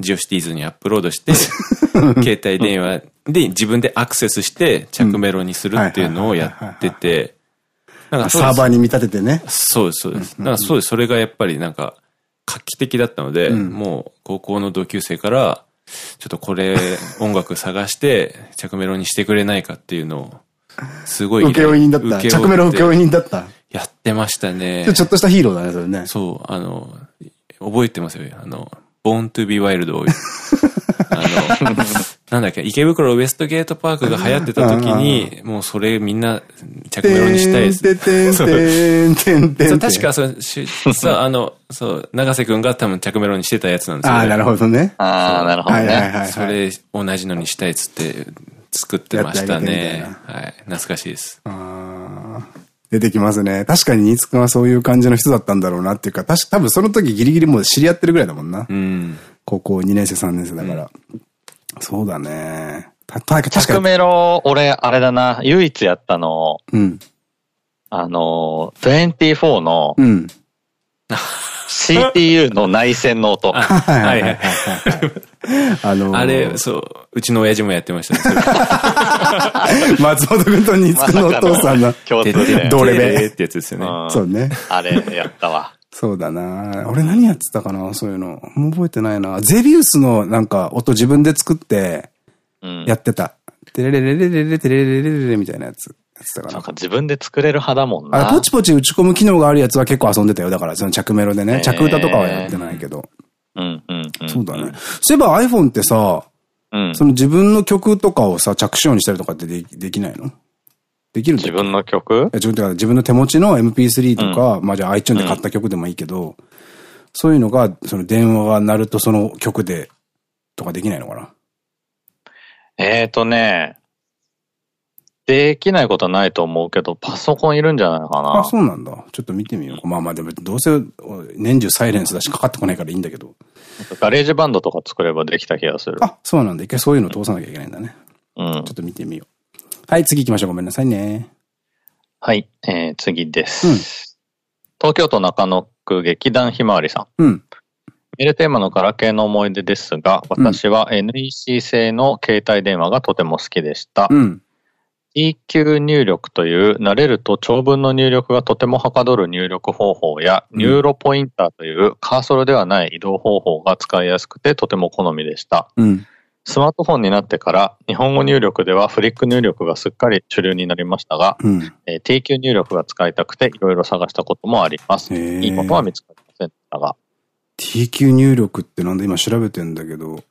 ジオシティーズにアップロードして、携帯電話で自分でアクセスして着メロにするっていうのをやってて、なんかサーバーに見立ててね。そうです、そうです。なんかそうです。それがやっぱりなんか画期的だったので、うんもう高校の同級生から、ちょっとこれ音楽探して 着メロにしてくれないかっていうのを、すごい依請頼負人だった。着メロ請負人だった。やってましたねで。ちょっとしたヒーローだね、それね。そう、あの、覚えてますよ。あの、Born to be Wild を、あの、なんだっけ、池袋ウエストゲートパークが流行ってた時に、もうそれみんな着メロにしたいです。てんてんてんてんてんてんそう、確か、そう、しそう、あの、そう、長瀬くんが多分着メロにしてたやつなんですよ、ああ、なるほどね。ああ、なるほどね。それ、同じのにしたいっつって、作ってましたねみ。はい。懐かしいです。あー出てきますね。確かに新津くんはそういう感じの人だったんだろうなっていうか、確か多分その時ギリギリもう知り合ってるぐらいだもんな。うん。高校2年生3年生だから。そうだね。た、た、確か着に。メロ、俺、あれだな、唯一やったの、うん。あの、24のうん。CPU の内線の音。はいはいはいはい。あのーあれ、そう、うちの親父もやってましたね。松本くんと新津のお父さんの。共通で。どれべってやつですよね。うんそうね。あれ、やったわ。そうだな俺何やってたかなそういうの。もう覚えてないな。ゼビウスのなんか音自分で作ってうん。やってた。テレレレレレレテレレレレレみたいなやつ。やってたかな。なんか自分で作れる派だもんな。ポチポチ打ち込む機能があるやつは結構遊んでたよ。だから、その着メロでね。着歌とかはやってないけど。うんうんうん。そうだね。そういえば iPhone ってさ、うん。その自分の曲とかをさ、着手音にしたりとかってできないの？できる自分の曲？自分自分の手持ちの MP3 とか、まあじゃあ iTunes で買った曲でもいいけど、そういうのが、その電話が鳴るとその曲で、とかできないのかな？えーとね、できないことはないと思うけど、パソコンいるんじゃないかあ、な。そうなんだ。ちょっと見てみよう。まあまあでも、どうせ年中サイレンスだしかかってこないからいいんだけど。 GarageBand とか作ればできた気がする。あ、そうなんだ。一回そういうの通さなきゃいけないんだね。うんちょ。っと見てみよう。はい、次行きましょう。ごめんなさいね。はい、えー、次です。うん東京都中野区劇団ひまわりさん。うん。メールテーマのガラケーの思い出ですが、私は NEC 製の携帯電話がとても好きでした。うん。TQ 入力という慣れると長文の入力がとてもはかどる入力方法や、うんニューロポインターというカーソルではない移動方法が使いやすくてとても好みでした。うん。スマートフォンになってから日本語入力ではフリック入力がすっかり主流になりましたが、うん。えー TQ 入力が使いたくていろいろ探したこともあります。いいものは見つかりませんでしたが。TQ 入力ってなんだ？今調べてんだけど、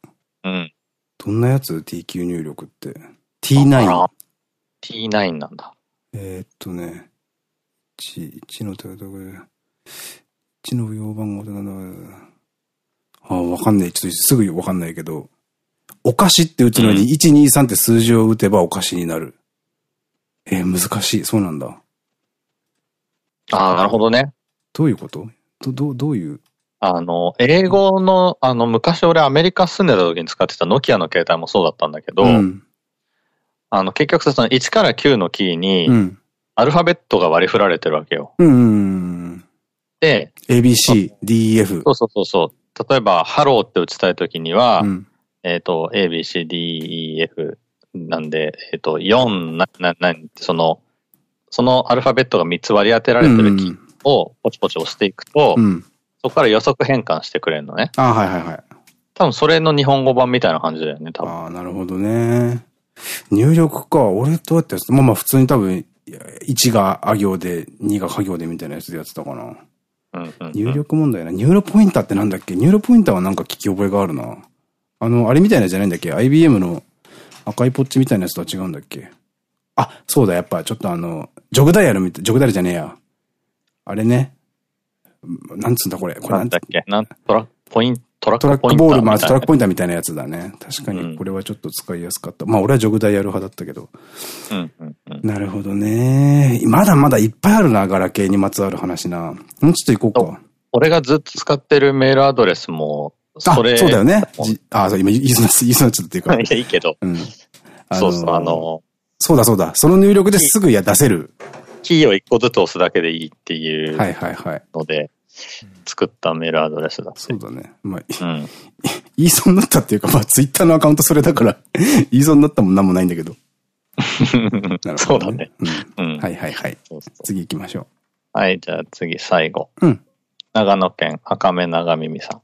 うん。どんなやつ ?TQ 入力って。あ T9。ら T9 なんだ。えーっとね、1、1の手がどこで、1の用番号でなんだ？あ、わかんない。ちょっとすぐわかんないけど、お菓子って打つのにうん123って数字を打てばお菓子になる。えー難しい。そうなんだ。ああ、なるほどね。どういうこと？ど、どう、どういう？あの、英語の、あの、昔俺アメリカ住んでた時に使ってたノキアの携帯もそうだったんだけど、うん。あの、結局その1から9のキーにう、ん。アルファベットが割り振られてるわけよ。うんうん。で、ABC、DEF そ。うそうそうそう。例えば、ハローって打ちたい時には、うん。えっと、A, B, C, D, E, F なんで、えっ、と、4、な、な、な、その、そのアルファベットが3つ割り当てられてるキーをポチポチ押していくと、うん。そこから予測変換してくれるのね。あ、はいはいはい。多分それの日本語版みたいな感じだよね、多分。ああ、なるほどね。入力か。俺どうやってやまあまあ普通に多分、1があ行で、2がか行でみたいなやつでやってたかな。うんうんうん入力問題な。ニューロポインターってなんだっけ？ニューロポインターはなんか聞き覚えがあるな。あの、あれみたいなじゃないんだっけ ?IBM の赤いポッチみたいなやつとは違うんだっけ？あ、そうだ、やっぱちょっとあの、ジョグダイヤルみたい、ジョグダイヤルじゃねえや。あれね。なんつうんだこれ？これなんだっけ？なんトラポイントラットラックポインタークボール、まあトラックポインターみたいなやつだね。確かうんにこれはちょっと使いやすかった。まあ俺はジョグダイヤル派だったけど。うんうんうん。なるほどね。まだまだいっぱいあるな、ガラケーにまつわる話な。もうちょっと行こうか。俺がずっと使ってるメールアドレスも、あ、それ。そうだよね。あ、そう、今言いそうな、言いそうになっちゃっていうか。いや、いいけど。うん。あのそうそう、あの、そうだそうだ。その入力ですぐや出せる。キーを一個ずつ押すだけでいいっていうはいはいはい。ので、作ったメールアドレスだ。そうだね。まあ、うん。言いそうになったっていうか、まあツイッターのアカウントそれだから、言いそうになったもんなんもないんだけど。なるほどそうだね。。うん。うん。はいはいはい。そうそう次行きましょはい、じゃあ次、最後。うん長野県赤目長耳さん。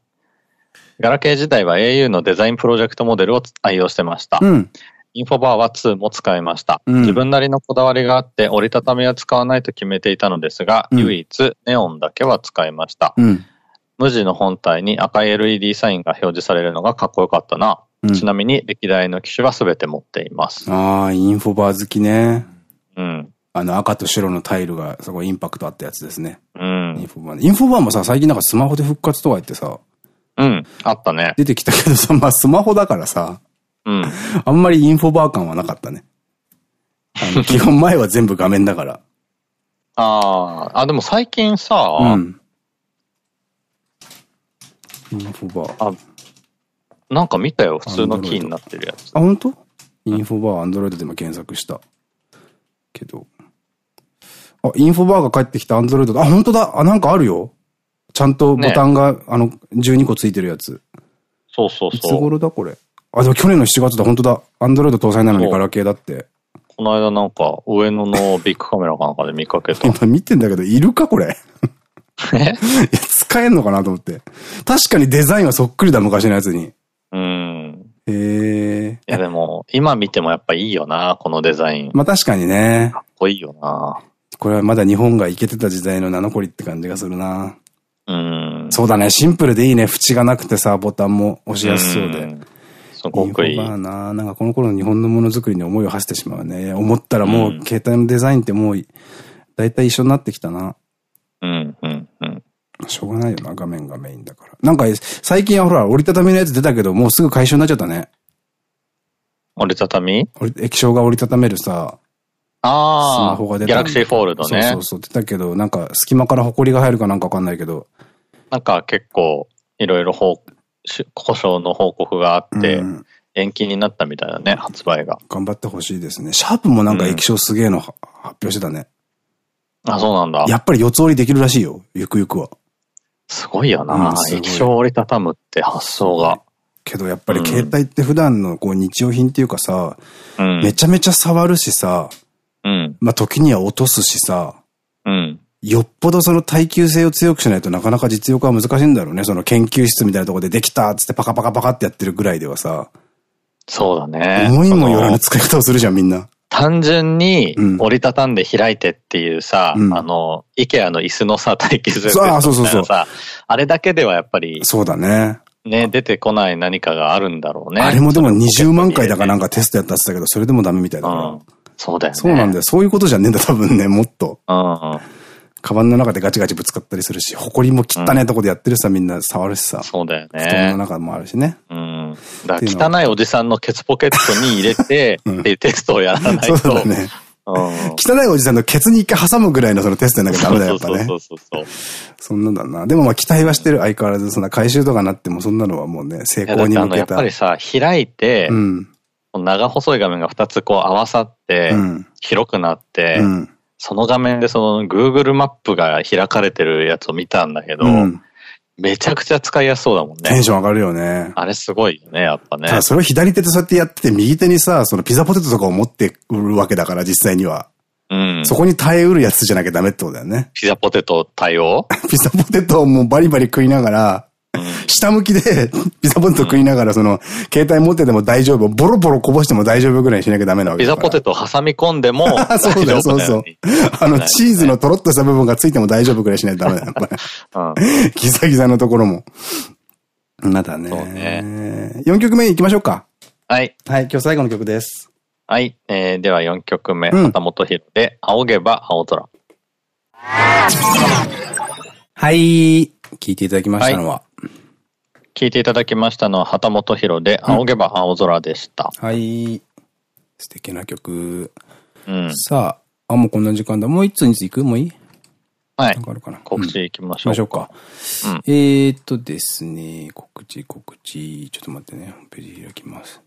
ガラケー時代は au のデザインプロジェクトモデルを愛用してました。う。うん。インフォバーは2も使いました。うん自分なりのこだわりがあって、折りたたみは使わないと決めていたのですが、うん唯一ネオンだけは使いました。うん。無地の本体に赤い LED サインが表示されるのがかっこよかったな。うんちなみに歴代の機種は全て持っています。ああ、インフォバー好きね。うん。あの赤と白のタイルがすごいインパクトあったやつですね。うインん。フォバーね。インフォバーもさ、最近なんかスマホで復活とか言ってさ、うん。あったね。出てきたけどさ、まあスマホだからさ、うん。あんまりインフォバー感はなかったね。あの、基本前は全部画面だから。ああ、あ、でも最近さ、うん。インフォバー。なんか見たよ。普通のキーになってるやつ。あ、本当？インフォバー、アンドロイドでも検索した。けど。あ、インフォバーが帰ってきたアンドロイドだ。あ、本当だあ、なんかあるよ。ちゃんとボタンが、あの、12個ついてるやつ。そうそういつそう。頃だこれ？あ、でも去年の7月だ、本当だ。アンドロイド搭載なのにガラケーだって。この間なんか上野のビッグカメラかなんかで見かけた。今見てんだけど、いるかこれ？え？使えんのかなと思って。確かにデザインはそっくりだ、昔のやつに。うん。へえ。いやでも、今見てもやっぱいいよな、このデザイン。かまあ確かにね。っこいいよな。これはまだ日本がイケてた時代のナノコリって感じがするな。うん。そうだね、シンプルでいいね。縁がなくてさ、ボタンも押しやすそうで。んすごくいい。インフォバーな。なんかこの頃の日本のものづくりに思いを馳せてしまうね。思ったらもう、うん携帯のデザインってもう、だいたい一緒になってきたな。うん、うん、うん。しょうがないよな、画面がメインだから。なんか、最近はほら、折りたたみのやつ出たけど、もうすぐ解消になっちゃったね。折りたたみ？液晶が折りたためるさ、スマああ、ホが出た。ギャラクシーフォールドね。そうそうそう、出たけど、なんか、隙間から埃が入るかなんかわかんないけど。なんか結構、いろいろ故障の報告があって、うん延期になったみたいだね、発売が。頑張ってほしいですね。シャープもなんか液晶すげえのは発表してたね。あ、そうなんだ。やっぱり四つ折りできるらしいよ。ゆくゆくは。すごいような。んすごい液晶を折りたたむって発想が。けどやっぱり携帯って普段のこう日用品っていうかさ、うん。めちゃめちゃ触るしさ、うん。まあ時には落とすしさ、うん。よっぽどその耐久性を強くしないとなかなか実用化は難しいんだろうね。その研究室みたいなところでできたっつってパカパカパカってやってるぐらいではさ、そうだね。思いもよらぬ使い方をするじゃんみんな。単純にうん折りたたんで開いてっていうさ、うんあの、イケアの椅子のさ、耐久性そうあそうそうそうさ、あれだけではやっぱりそうだね。ね、出てこない何かがあるんだろうね。あれもでも20万回だかなんか。かテストやったって言ってたけど、それでもダメみたいだから。うん。そうだよね。そうなんだよ。そういうことじゃねえんだ、多分ね、もっと。うん。カバンの中でガチガチぶつかったりするし、埃も汚ねえとこでやってるさ、みんな触るしさ。そうだよ布団のね。中もあるしね。うん。だから汚いおじさんのケツポケットに入れて、うんっていうテストをやらないそと。うだね。うん。汚いおじさんのケツに一回挟むぐらいのそのテストやんなきゃダメだよ、やっぱねそ。うそうそうそんなんだな。でもまあ期待はしてる、相変わらず。そんな回収とかなっても、そんなのはもうね、成功にだってあのや向け。ったぱりさ、開いて、うん。長細い画面が2つこう合わさって、うん。広くなって、うん。その画面でその Google マップが開かれてるやつを見たんだけど、うん。めちゃくちゃ使いやすそうだもんねテン。ション上がるよね。あれすごいよね、やっぱねそれを左手でそうやってやってて、右手にさ、そのピザポテトとかを持ってくるわけだから、実際には。うん。そこに耐えうるやつじゃなきゃダメってことだよね。ピザポテト対応？ピザポテトをもうバリバリ食いながら、下向きで ピザポテト食いながら、その、携帯持ってても大丈夫、ボロボロこぼしても大丈夫ぐらいにしなきゃダメなわけピ。ザポテトを挟み込んでも そうだよ、夫そうそう。あの、チーズのとろっとした部分がついても大丈夫ぐらいしないとダメだよ。やっぱりうん。ギザギザのところも。まだね。そうね4曲目行きましょうか。はい。はい、今日最後の曲です。はい。えー、では4曲目、うん旗本博で、仰げば青空。はい。聞いていただきましたのは。聞いていただきましたのは、旗本博で、仰げば青空でした。はい。素敵な曲。うん。さあ、あ、もうこんな時間だ。もう一通につ行く？もういい？はいなん。かあるかな？告知行きましょう。行きましょうか。うんえーっとですね、告知、告知。ちょっと待ってね。ホームページ開きます。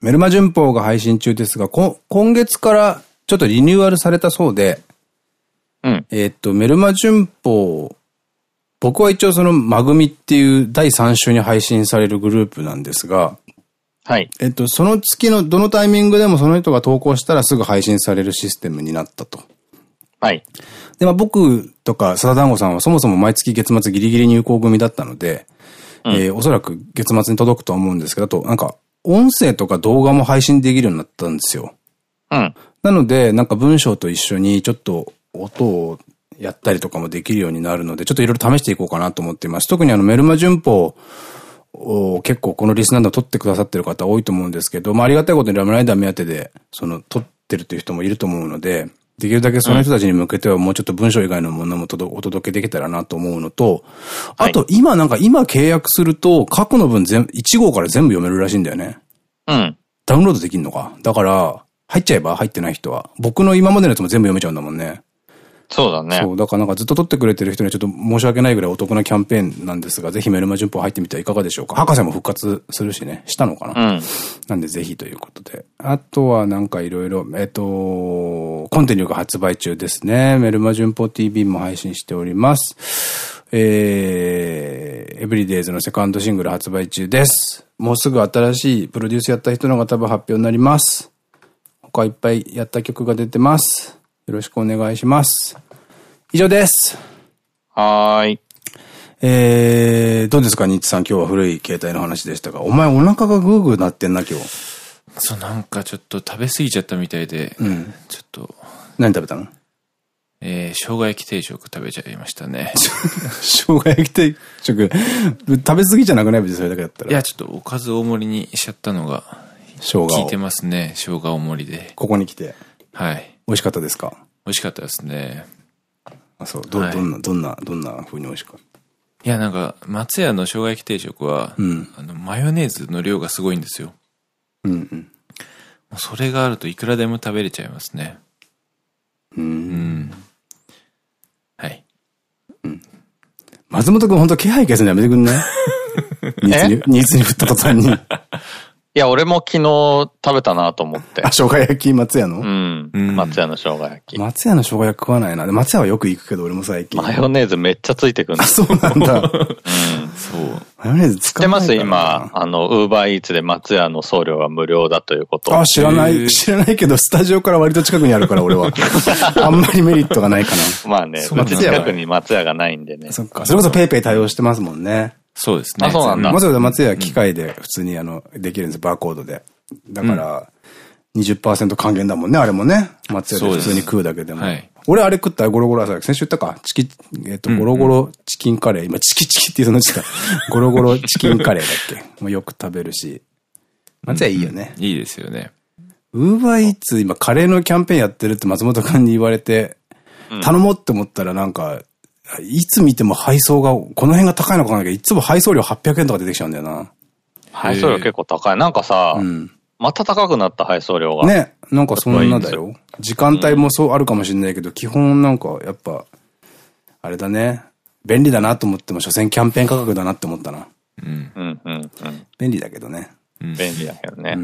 メルマ旬報が配信中ですが、こ今月からちょっとリニューアルされたそうで、うん。えーっと、メルマ旬報、僕は一応その、まぐみっていう第3週に配信されるグループなんですが、はい。えっと、その月のどのタイミングでもその人が投稿したらすぐ配信されるシステムになったと。はい。で、まあ僕とかサダ団子さんはそもそも毎月月末ギリギリ入稿組だったので、うんえーおそらく月末に届くとは思うんですけど、あと、なんか、音声とか動画も配信できるようになったんですよ。うん。なので、なんか文章と一緒にちょっと音をやったりとかもできるようになるので、ちょっといろいろ試していこうかなと思っています。特にあのメルマ旬報を結構このリスナーで撮ってくださってる方多いと思うんですけど、まあありがたいことにラムライダー目当てで、その撮ってるという人もいると思うので、できるだけその人たちに向けてはもうちょっと文章以外のものもお届けできたらなと思うのと、あと今なんか今契約すると過去の分全1号から全部読めるらしいんだよね。うん。ダウンロードできんのかだから、入っちゃえば入ってない人は。僕の今までのやつも全部読めちゃうんだもんね。そうだね。そう。だからなんかずっと撮ってくれてる人にはちょっと申し訳ないぐらいお得なキャンペーンなんですが、ぜひメルマ旬報入ってみてはいかがでしょうか。博士も復活するしね。したのかな、うん。なんでぜひということで。あとはなんかいろいろ、えっと、コンテニューが発売中ですね。メルマ旬報 TV も配信しております。えー、エブリデイズのセカンドシングル発売中です。もうすぐ新しいプロデュースやった人のが多分発表になります。他いっぱいやった曲が出てます。よろしくお願いします。以上です。はーい。えー、どうですか、ニッチさん。今日は古い携帯の話でしたが。お前お腹がグーグーなってんな、今日。そう、なんかちょっと食べ過ぎちゃったみたいで、うん。ちょっと、何食べたの？えー、生姜焼き定食食べちゃいましたね。生姜焼き定食。食べ過ぎじゃなくない？別にそれだけだったら。いや、ちょっとおかず大盛りにしちゃったのが、生姜を。効いてますね。生姜大盛りで。ここに来て。はい。美味しかったですか？美味しかったですね。あ、そう。ど、はいどんな、どんな、どんな風に美味しかっいや、なんか、松屋の生姜焼き定食は、うんあの、マヨネーズの量がすごいんですよ。たうんうん。それがあるといくらでも食べれちゃいますね。う。うんん。はい。松本くん本当気配消すのやめてくんねニーツに、ニーツに振った途端に。いや、俺も昨日食べたなと思ってあ、。生姜焼き松屋の、うん。うん松屋の生姜焼き。松屋の生姜焼き食わないな。で松屋はよく行くけど、俺も最近。マヨネーズめっちゃついてくるんあ。そうなんだ。うん。そう。マヨネーズ知ってます？今、あの、ウーバーイーツで松屋の送料が無料だということ。あ、知らない、知らないけど、スタジオから割と近くにあるから、俺は。あんまりメリットがないかまあね、そうなんだ近くに松屋がないんでねな。。そっか。それこそ PayPay 対応してますもんね。そうですね。あそうなんだ松屋で松屋機械で普通にあの、できるんですよ、バーコードで。だから、20%還元だもんね、あれもね。松屋で普通に食うだけでも。はい俺あれ食ったゴロゴロ朝、先週言ったか？チキ、えっと、ゴロゴロチキンカレー。今、チキチキって言うのちった。ゴロゴロチキンカレーだっけ？もうよく食べるし。松屋いいよね。いいですよね。ウーバーイーツ今カレーのキャンペーンやってるって松本くんに言われて、頼もうって思ったらなんか、いつ見ても配送が、この辺が高いのかわかんないけど、いつも配送料800円とか出てきちゃうんだよな。配送料結構高い。なんかさ、うん。また高くなった配送料が。ね、なんかそんなだよ。時間帯もそうあるかもしれないけど、基本なんかやっぱ、あれだね。便利だなと思っても、所詮キャンペーン価格だなって思ったな。うん。うんうんうん。便利だけどね。うん便利だけどね。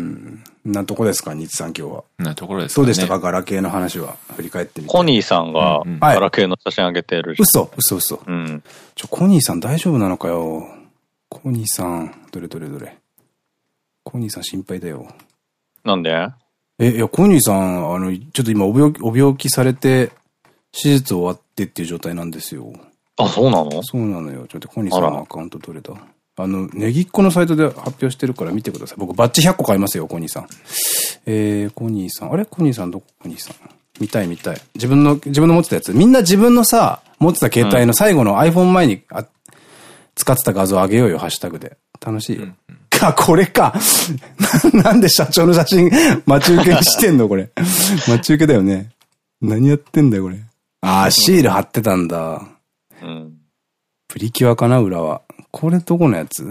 なとこですか、日さん今日は。なところですどうでしたねか、ガラケーの話は？振り返ってみて。コニーさんがうんうん、ガラケーの写真あげてるじ嘘、嘘、嘘。うん。ちょ、コニーさん大丈夫なのかよ。コニーさん、どれどれどれ。コニーさん心配だよ。なんで？え、いや、コニーさん、あの、ちょっと今お病気、お病気されて、手術終わってっていう状態なんですよ。あ、そうなの？そうなのよ。ちょっとコニーさんのアカウントどれだあの、ネギっ子のサイトで発表してるから見てください。僕バッチ100個買いますよ、コニーさん。えー、コニーさん。あれ？コニーさんどこ？コニーさん。見たい見たい。自分の、自分の持ってたやつ。みんな自分のさ、持ってた携帯の最後の iPhone 前にあ使ってた画像あげようよ、ハッシュタグで。楽しいよ。か、これか。な なんで社長の写真待ち受けにしてんのこれ。待ち受けだよね。何やってんだよ、これ。あー、シール貼ってたんだ。うん。プリキュアかな裏は。これどこのやつ？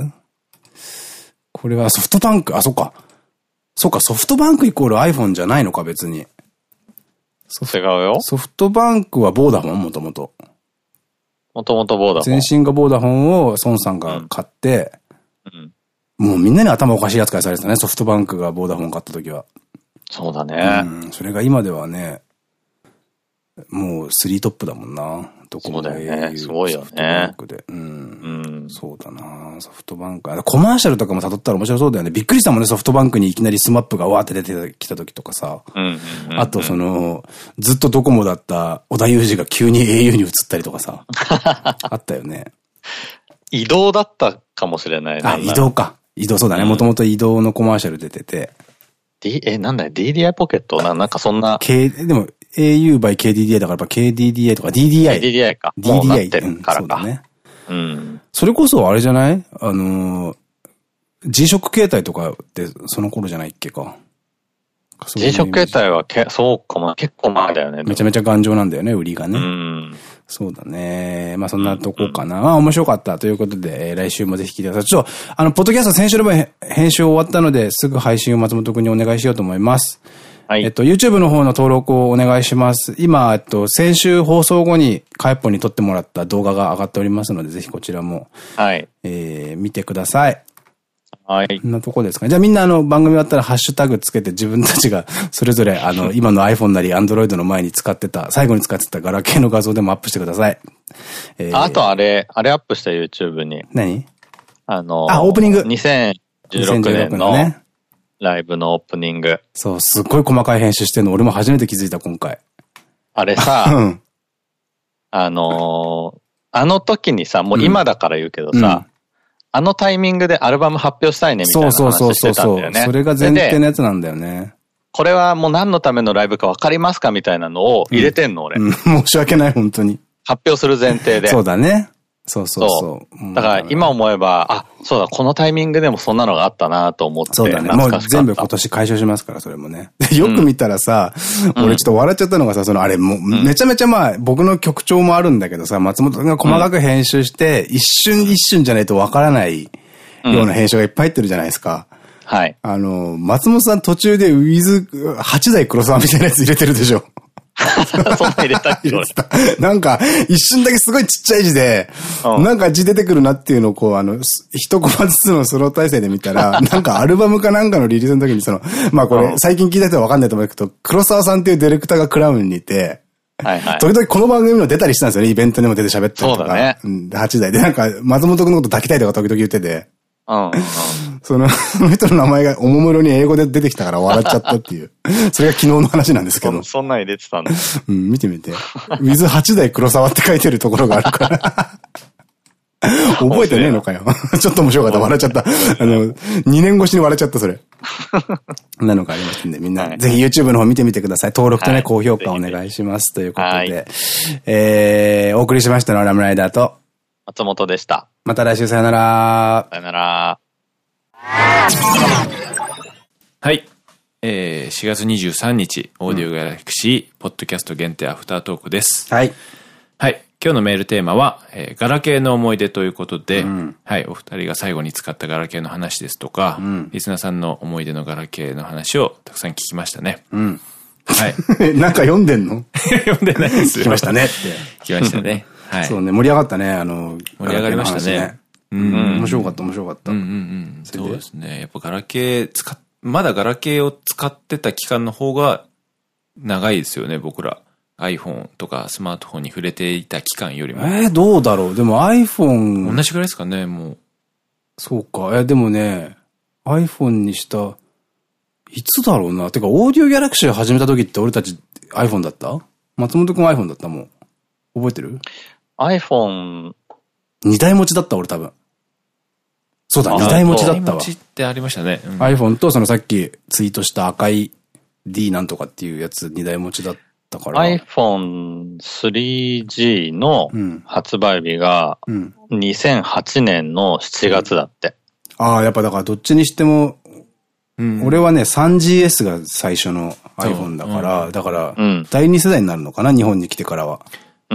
これはソフトバンク。あ、そっか。そっか、ソフトバンクイコール iPhone じゃないのか、別に。違うよ。ソフトバンクはボーダフォン、もともと。もともとボーダフォン前身がボーダフォンを孫さんが買って、うん。もうみんなに頭おかしい扱いされてたね、ソフトバンクがボーダフォン買った時は。そうだね。うん、それが今ではね、もうスリートップだもんな。どこもそうだよねすごいよねソフトバンクで。うんうん。そうだなソフトバンク。あコマーシャルとかも辿ったら面白そうだよね。びっくりしたもんね、ソフトバンクにいきなり SMAP がわーって出てきた時とかさ。あと、その、ずっとドコモだった織田裕二が急に au に移ったりとかさ。あったよね。移動だったかもしれないあ、ね。移動か。移動、そうだね。もともと移動のコマーシャル出てて。D、え、なんだよ、DDI ポケット？な、なんかそんな、K、でも au by KDDI だからやっぱ KDDI とか DDI。DDI か。DDI てうんるからか。そうだね。うん。それこそあれじゃない？あのー、G-SHOCK 携帯とかってその頃じゃないっけか。ック携帯はけ、そうかも、結構前だよね。めちゃめちゃ頑丈なんだよね、売りがね。うん。そうだね。まあそんなとこかな。まあ面白かったということで、えー来週もぜひ聞いてください。ちょっと、あの、ポッドキャスト先週の分へ編集終わったので、すぐ配信を松本くんにお願いしようと思います。はい。えっと、YouTube の方の登録をお願いします。今、えっと、先週放送後に、カエポンに撮ってもらった動画が上がっておりますので、ぜひこちらも、はい。えー見てください。はいこ。んなとこですかね。じゃあみんなあの番組終わったらハッシュタグつけて自分たちが それぞれあの今の iPhone なり Android の前に使ってた、最後に使ってたガラケーの画像でもアップしてください。えーあとあれ、あれアップした YouTube に。何？あの、あオープニング2016 ?2016 年ののね。ライブのオープニング。そう、すっごい細かい編集してんの俺も初めて気づいた今回。あれうさ、ん。あのーあの時にさ、もう今だから言うけどうんさ、あのタイミングでアルバム発表したいねみたいなそうそうそうそうそう。話してたんだよね。それが前提のでやつなんだよね。これはもう何のためのライブか分かりますかみたいなのを入れてんの、俺。うん、申し訳ない、本当に。発表する前提で。そうだね。そうそうそう。うんだから今思えば、あ、そうだ、このタイミングでもそんなのがあったなと思って。そうだね。もう全部今年解消しますから、それもね。で よく見たらさ、うん俺ちょっと笑っちゃったのがさ、そのあれもう、めちゃめちゃまあ、僕の曲調もあるんだけどさ、松本が細かく編集して、一瞬一瞬じゃないとわからないような編集がいっぱい入ってるじゃないですか。はい。あの、松本さん途中でウィズ、8台黒沢みたいなやつ入れてるでしょ。そんな入れたっけ。なんか、一瞬だけすごいちっちゃい字で、うんなんか字出てくるなっていうのをこう、あの、す一コマずつのスロー体制で見たら、なんかアルバムかなんかのリリースの時にその、まあこれうん最近聞いた人はわかんないと思うけど、黒沢さんっていうディレクターがクラウンにいて、はいはい。時々この番組にも出たりしたんですよね。イベントにも出て喋ったりとか。そうだねん。で8代で、なんか、松本くんのこと抱きたいとか時々言ってて、うんうん。その、その人の名前がおもむろに英語で出てきたから笑っちゃったっていう。それが昨日の話なんですけどそん。そんなん入れてたんだ。うん、見てみて。水8代黒沢って書いてるところがあるから。覚えてねえのかよ。ちょっと面白かった。笑っちゃった。あの、2年越しに笑っちゃった、それ。なのがありますんで、みんな、はいぜひ YouTube の方見てみてください。登録とね、はい高評価お願いします。ということはで、えー、お送りしましたのはラムライダーと、松本でした。また来週さよなら。さよなら。はい。えー、4月23日、オーディオギャラクシー、ポッドキャスト限定アフタートークです。はい。はい。今日のメールテーマは、えーガラケーの思い出ということで、んはい。お二人が最後に使ったガラケーの話ですとか、んリスナーさんの思い出のガラケーの話をたくさん聞きましたね。うん。はい。なんか読んでんの？読んでないですよ。来ましたねって。聞きましたね。はい。そうね、盛り上がったね、あの、盛り上がりましたねうんうん面白かった、面白かった。うんうんそうですね。やっぱガラケー使っ、まだガラケーを使ってた期間の方が長いですよね、僕ら。iPhone とかスマートフォンに触れていた期間よりも。えー、どうだろう？でも iPhone、同じぐらいですかね、もう。そうか。え、でもね、iPhone にした、いつだろうな？てか、オーディオギャラクシー始めた時って俺たち iPhone だった？松本くん iPhone だった？もん。覚えてる？iPhone、二台持ちだった俺多分。そうだ、あ二台持ちだったわ持。ちってありましたね。うん iPhone とそのさっきツイートした赤い D なんとかっていうやつ二台持ちだったから。iPhone 3G のうん。発売日がうん。2008年の7月だって。ああ、やっぱだからどっちにしても、うん俺はね、3GS が最初の iPhone だから、だからう、ん。第二世代になるのかな日本に来てからは。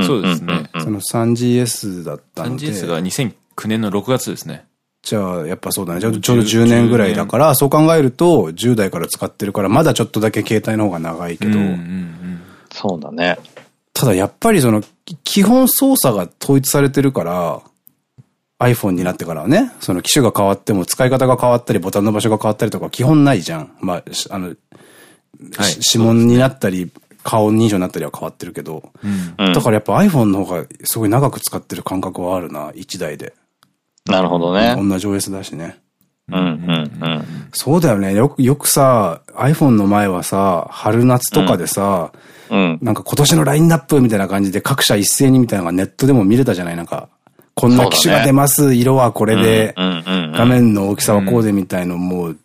そうですねその 3GS だったので。3GS が2009年の6月ですね。じゃあ、やっぱそうだね。ちょうどちょうど10年ぐらいだから、そう考えると、10代から使ってるから、まだちょっとだけ携帯の方が長いけど、そうだね。ただやっぱりその、き基本操作が統一されてるから、iPhone になってからはね、その機種が変わっても使い方が変わったり、ボタンの場所が変わったりとか基本ないじゃん。まあ、しあの、はいし指紋になったり、顔認証になったりは変わってるけど、うんうんだからやっぱ iPhone の方がすごい長く使ってる感覚はあるな、1台で。なるほどね。同じ OS だしね。うんうんうん。そうだよね。よく、よくさ、iPhone の前はさ、春夏とかでさ、うん。なんか今年のラインナップみたいな感じで各社一斉にみたいなのがネットでも見れたじゃない？なんか、こんな機種が出ます、色はこれで、画面の大きさはこうでみたいのもう、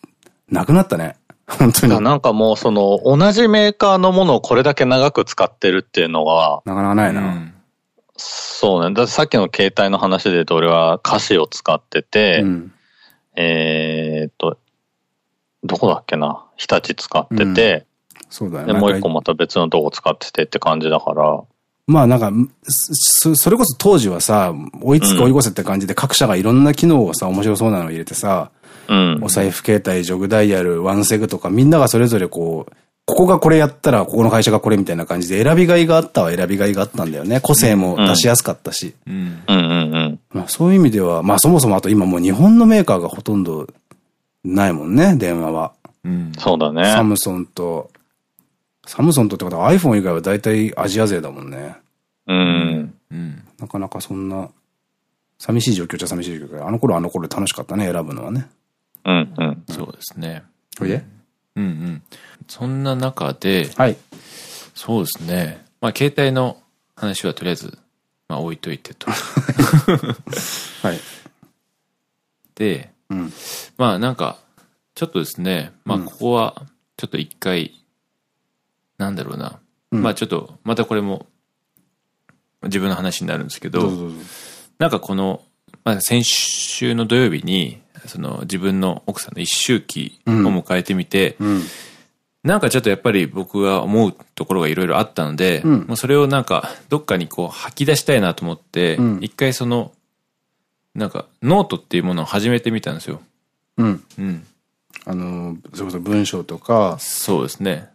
なくなったね。本当に。ななんかもうその同じメーカーのものをこれだけ長く使ってるっていうのは、かなかないな。うんそうね。だってさっきの携帯の話で言うと俺は歌詞を使ってて、うん。えーっと、どこだっけな？日立使ってて、そうだよで、もう一個また別のとこ使っててって感じだから、まあなんか、そそれこそ当時はさ、追いつく追い越せって感じで各社がいろんな機能をさ、面白そうなのを入れてさ、うん。お財布携帯、ジョグダイヤル、ワンセグとか、みんながそれぞれこう、ここがこれやったら、ここの会社がこれみたいな感じで選びがいがあったは選びがいがあったんだよね。個性も出しやすかったし。うんうんうんうん。まあそういう意味では、まあそもそもあと今もう日本のメーカーがほとんどないもんね、電話は。うんそうだね。サムソンと、サムソンとってことは iPhone 以外は大体アジア勢だもんね。うん。うんなかなかそんな、寂しい状況じゃ寂しい状況だあの頃はあの頃で楽しかったね、選ぶのはね。うんうん。そうですね。おいでうんうん。そんな中で、はい。そうですね。まあ、携帯の話はとりあえず、まあ、置いといてと。はい。で、うん。まあ、なんか、ちょっとですね、まあ、うんここは、ちょっと一回、なんだろうな。うんまあ、ちょっと、またこれも、自分の話になるんですけど、ど。なんかこの、まあ、先週の土曜日に、その自分の奥さんの一周期を迎えてみて、うん。なんかちょっとやっぱり僕が思うところがいろいろあったので、うんもうそれをなんかどっかにこう吐き出したいなと思って、うん一回その、なんかノートっていうものを始めてみたんですよ。うん。うん。あの、それこそ文章とかそうですね。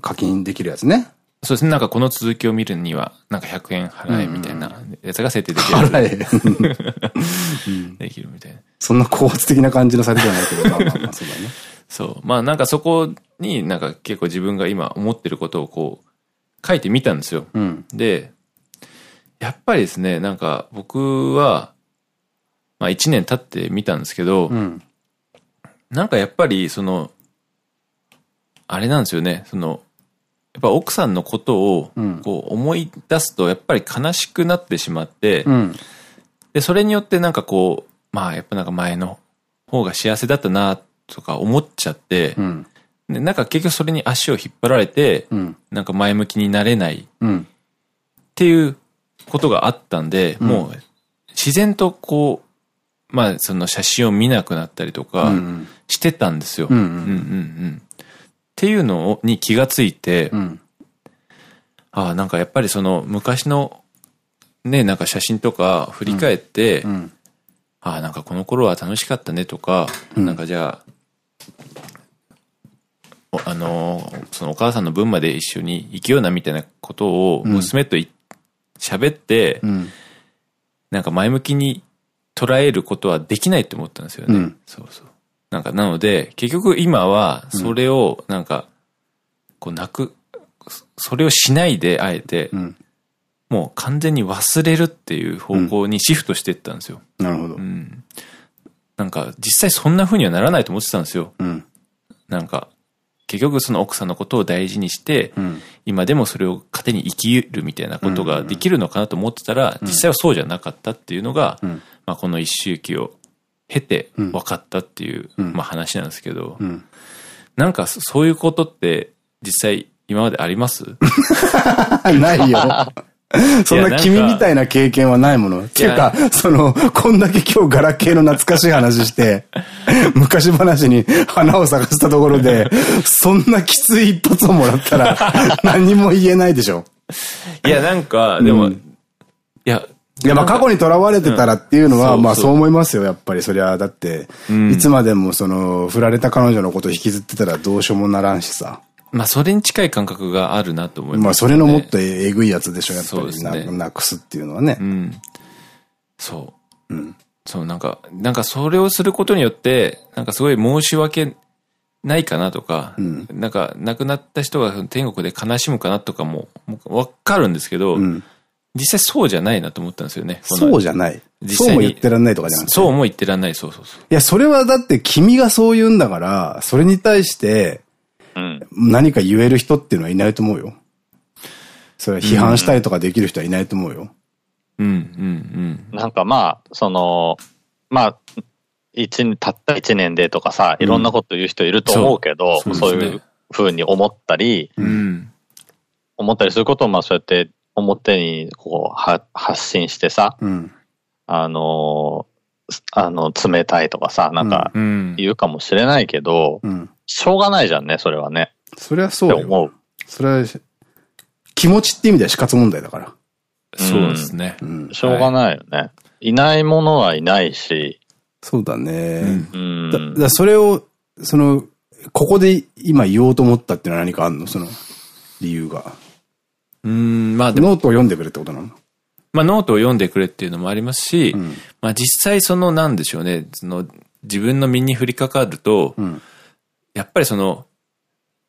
課金できるやつね。そうですね。なんかこの続きを見るには、なんか100円払えみたいなやつが設定できる。払え。できるみたいな。そんな高圧的な感じのサイトじゃないけど、まあまあまあ、そうだね。そう。まあなんかそこになんか結構自分が今思ってることをこう、書いてみたんですよ。うん。で、やっぱりですね、なんか僕は、まあ1年経ってみたんですけど、うん。なんかやっぱりその、あれなんですよね、その、やっぱ奥さんのことをうんこう思い出すとやっぱり悲しくなってしまって、うん。で、それによってなんかこう、まあやっぱなんか前の方が幸せだったなとか思っちゃってう、ん。でなんか結局それに足を引っ張られて、うん。なんか前向きになれないっうん。ていうことがあったんで、うんもう自然とこう、まあその写真を見なくなったりとかうん。してたんですよ。うんうんうんっていうのをに気がついて、うん。ああ、なんかやっぱりその昔のね、なんか写真とか振り返って、うん。ああ、なんかこの頃は楽しかったねとか、うんなんかじゃあ、おあのーそのお母さんの分まで一緒に生きようなみたいなことをうん娘とい喋って、うん。なんか前向きに捉えることはできないって思ったんですよね。うんそうそう。なんか、なので、結局今は、それを、なんか、こう、なく、それをしないで、あえて、うん。もう完全に忘れるっていう方向にシフトしていったんですよ。なるほどう。ん。なんか、実際そんな風にはならないと思ってたんですよ。うん。なんか、結局その奥さんのことを大事にして、うん。今でもそれを糧に生きるみたいなことができるのかなと思ってたら、実際はそうじゃなかったっていうのが、うん。まあこの一周期を経てうん分かったっていう、うんまあ話なんですけど、うん。なんかそそういうことって実際今まであります？ないよ。そんな君みたいな経験はないもの。っていうか、その、こんだけ今日ガラケーの懐かしい話して、昔話に花を咲かせたところで、そんなきつい一発をもらったら、何も言えないでしょ。いやなんか、でも、うんいや、いや、まあ過去に囚われてたらっていうのは、まあそう思いますよ、やっぱり。そりゃ、だって、うんいつまでもその、振られた彼女のこと引きずってたらどうしようもならんしさ。まあそれに近い感覚があるなと思います、ね。まあそれのもっとえぐいやつでしょ、やっぱりな、ねなくすっていうのはねう。ん。そう。うん。そう、なんか、なんかそれをすることによって、なんかすごい申し訳ないかなとか、うんなんか亡くなった人が天国で悲しむかなとかも、わかるんですけど、うん。実際そうじゃないなと思ったんですよね。そうじじゃない。実際にそうも言ってらんないとかじゃなくて。そうも言ってらんない、そうそうそう。いや、それはだって君がそう言うんだから、それに対してうん。何か言える人っていうのはいないと思うよ。それは批判したりとかできる人はいないと思うよ。うん、うん、なんかまあ、その、まあ、一年、たった一年でとかさ、いろんなこと言う人いると思うけど、そうそうそうですねいうふうに思ったり、うん。うん。思ったりすることをまあそうやって表にこうは発信してさ、うん。あのーあの、冷たいとかさ、なんかうん。言うかもしれないけど、うん。しょうがないじゃんね、それはね。それはそうよ。思う。それは、気持ちって意味では死活問題だから。そうですね。うん。しょうがないよね。い、ないものはいないし、そうだね。うんうん。だだそれを、その、ここで今言おうと思ったっていうのは何かあんの？その、理由が。うん、まあノートを読んでくれってことなの？まあノートを読んでくれっていうのもありますし、うん。まあ実際そのなんでしょうね、その自分の身に降りかかると、うん。やっぱりその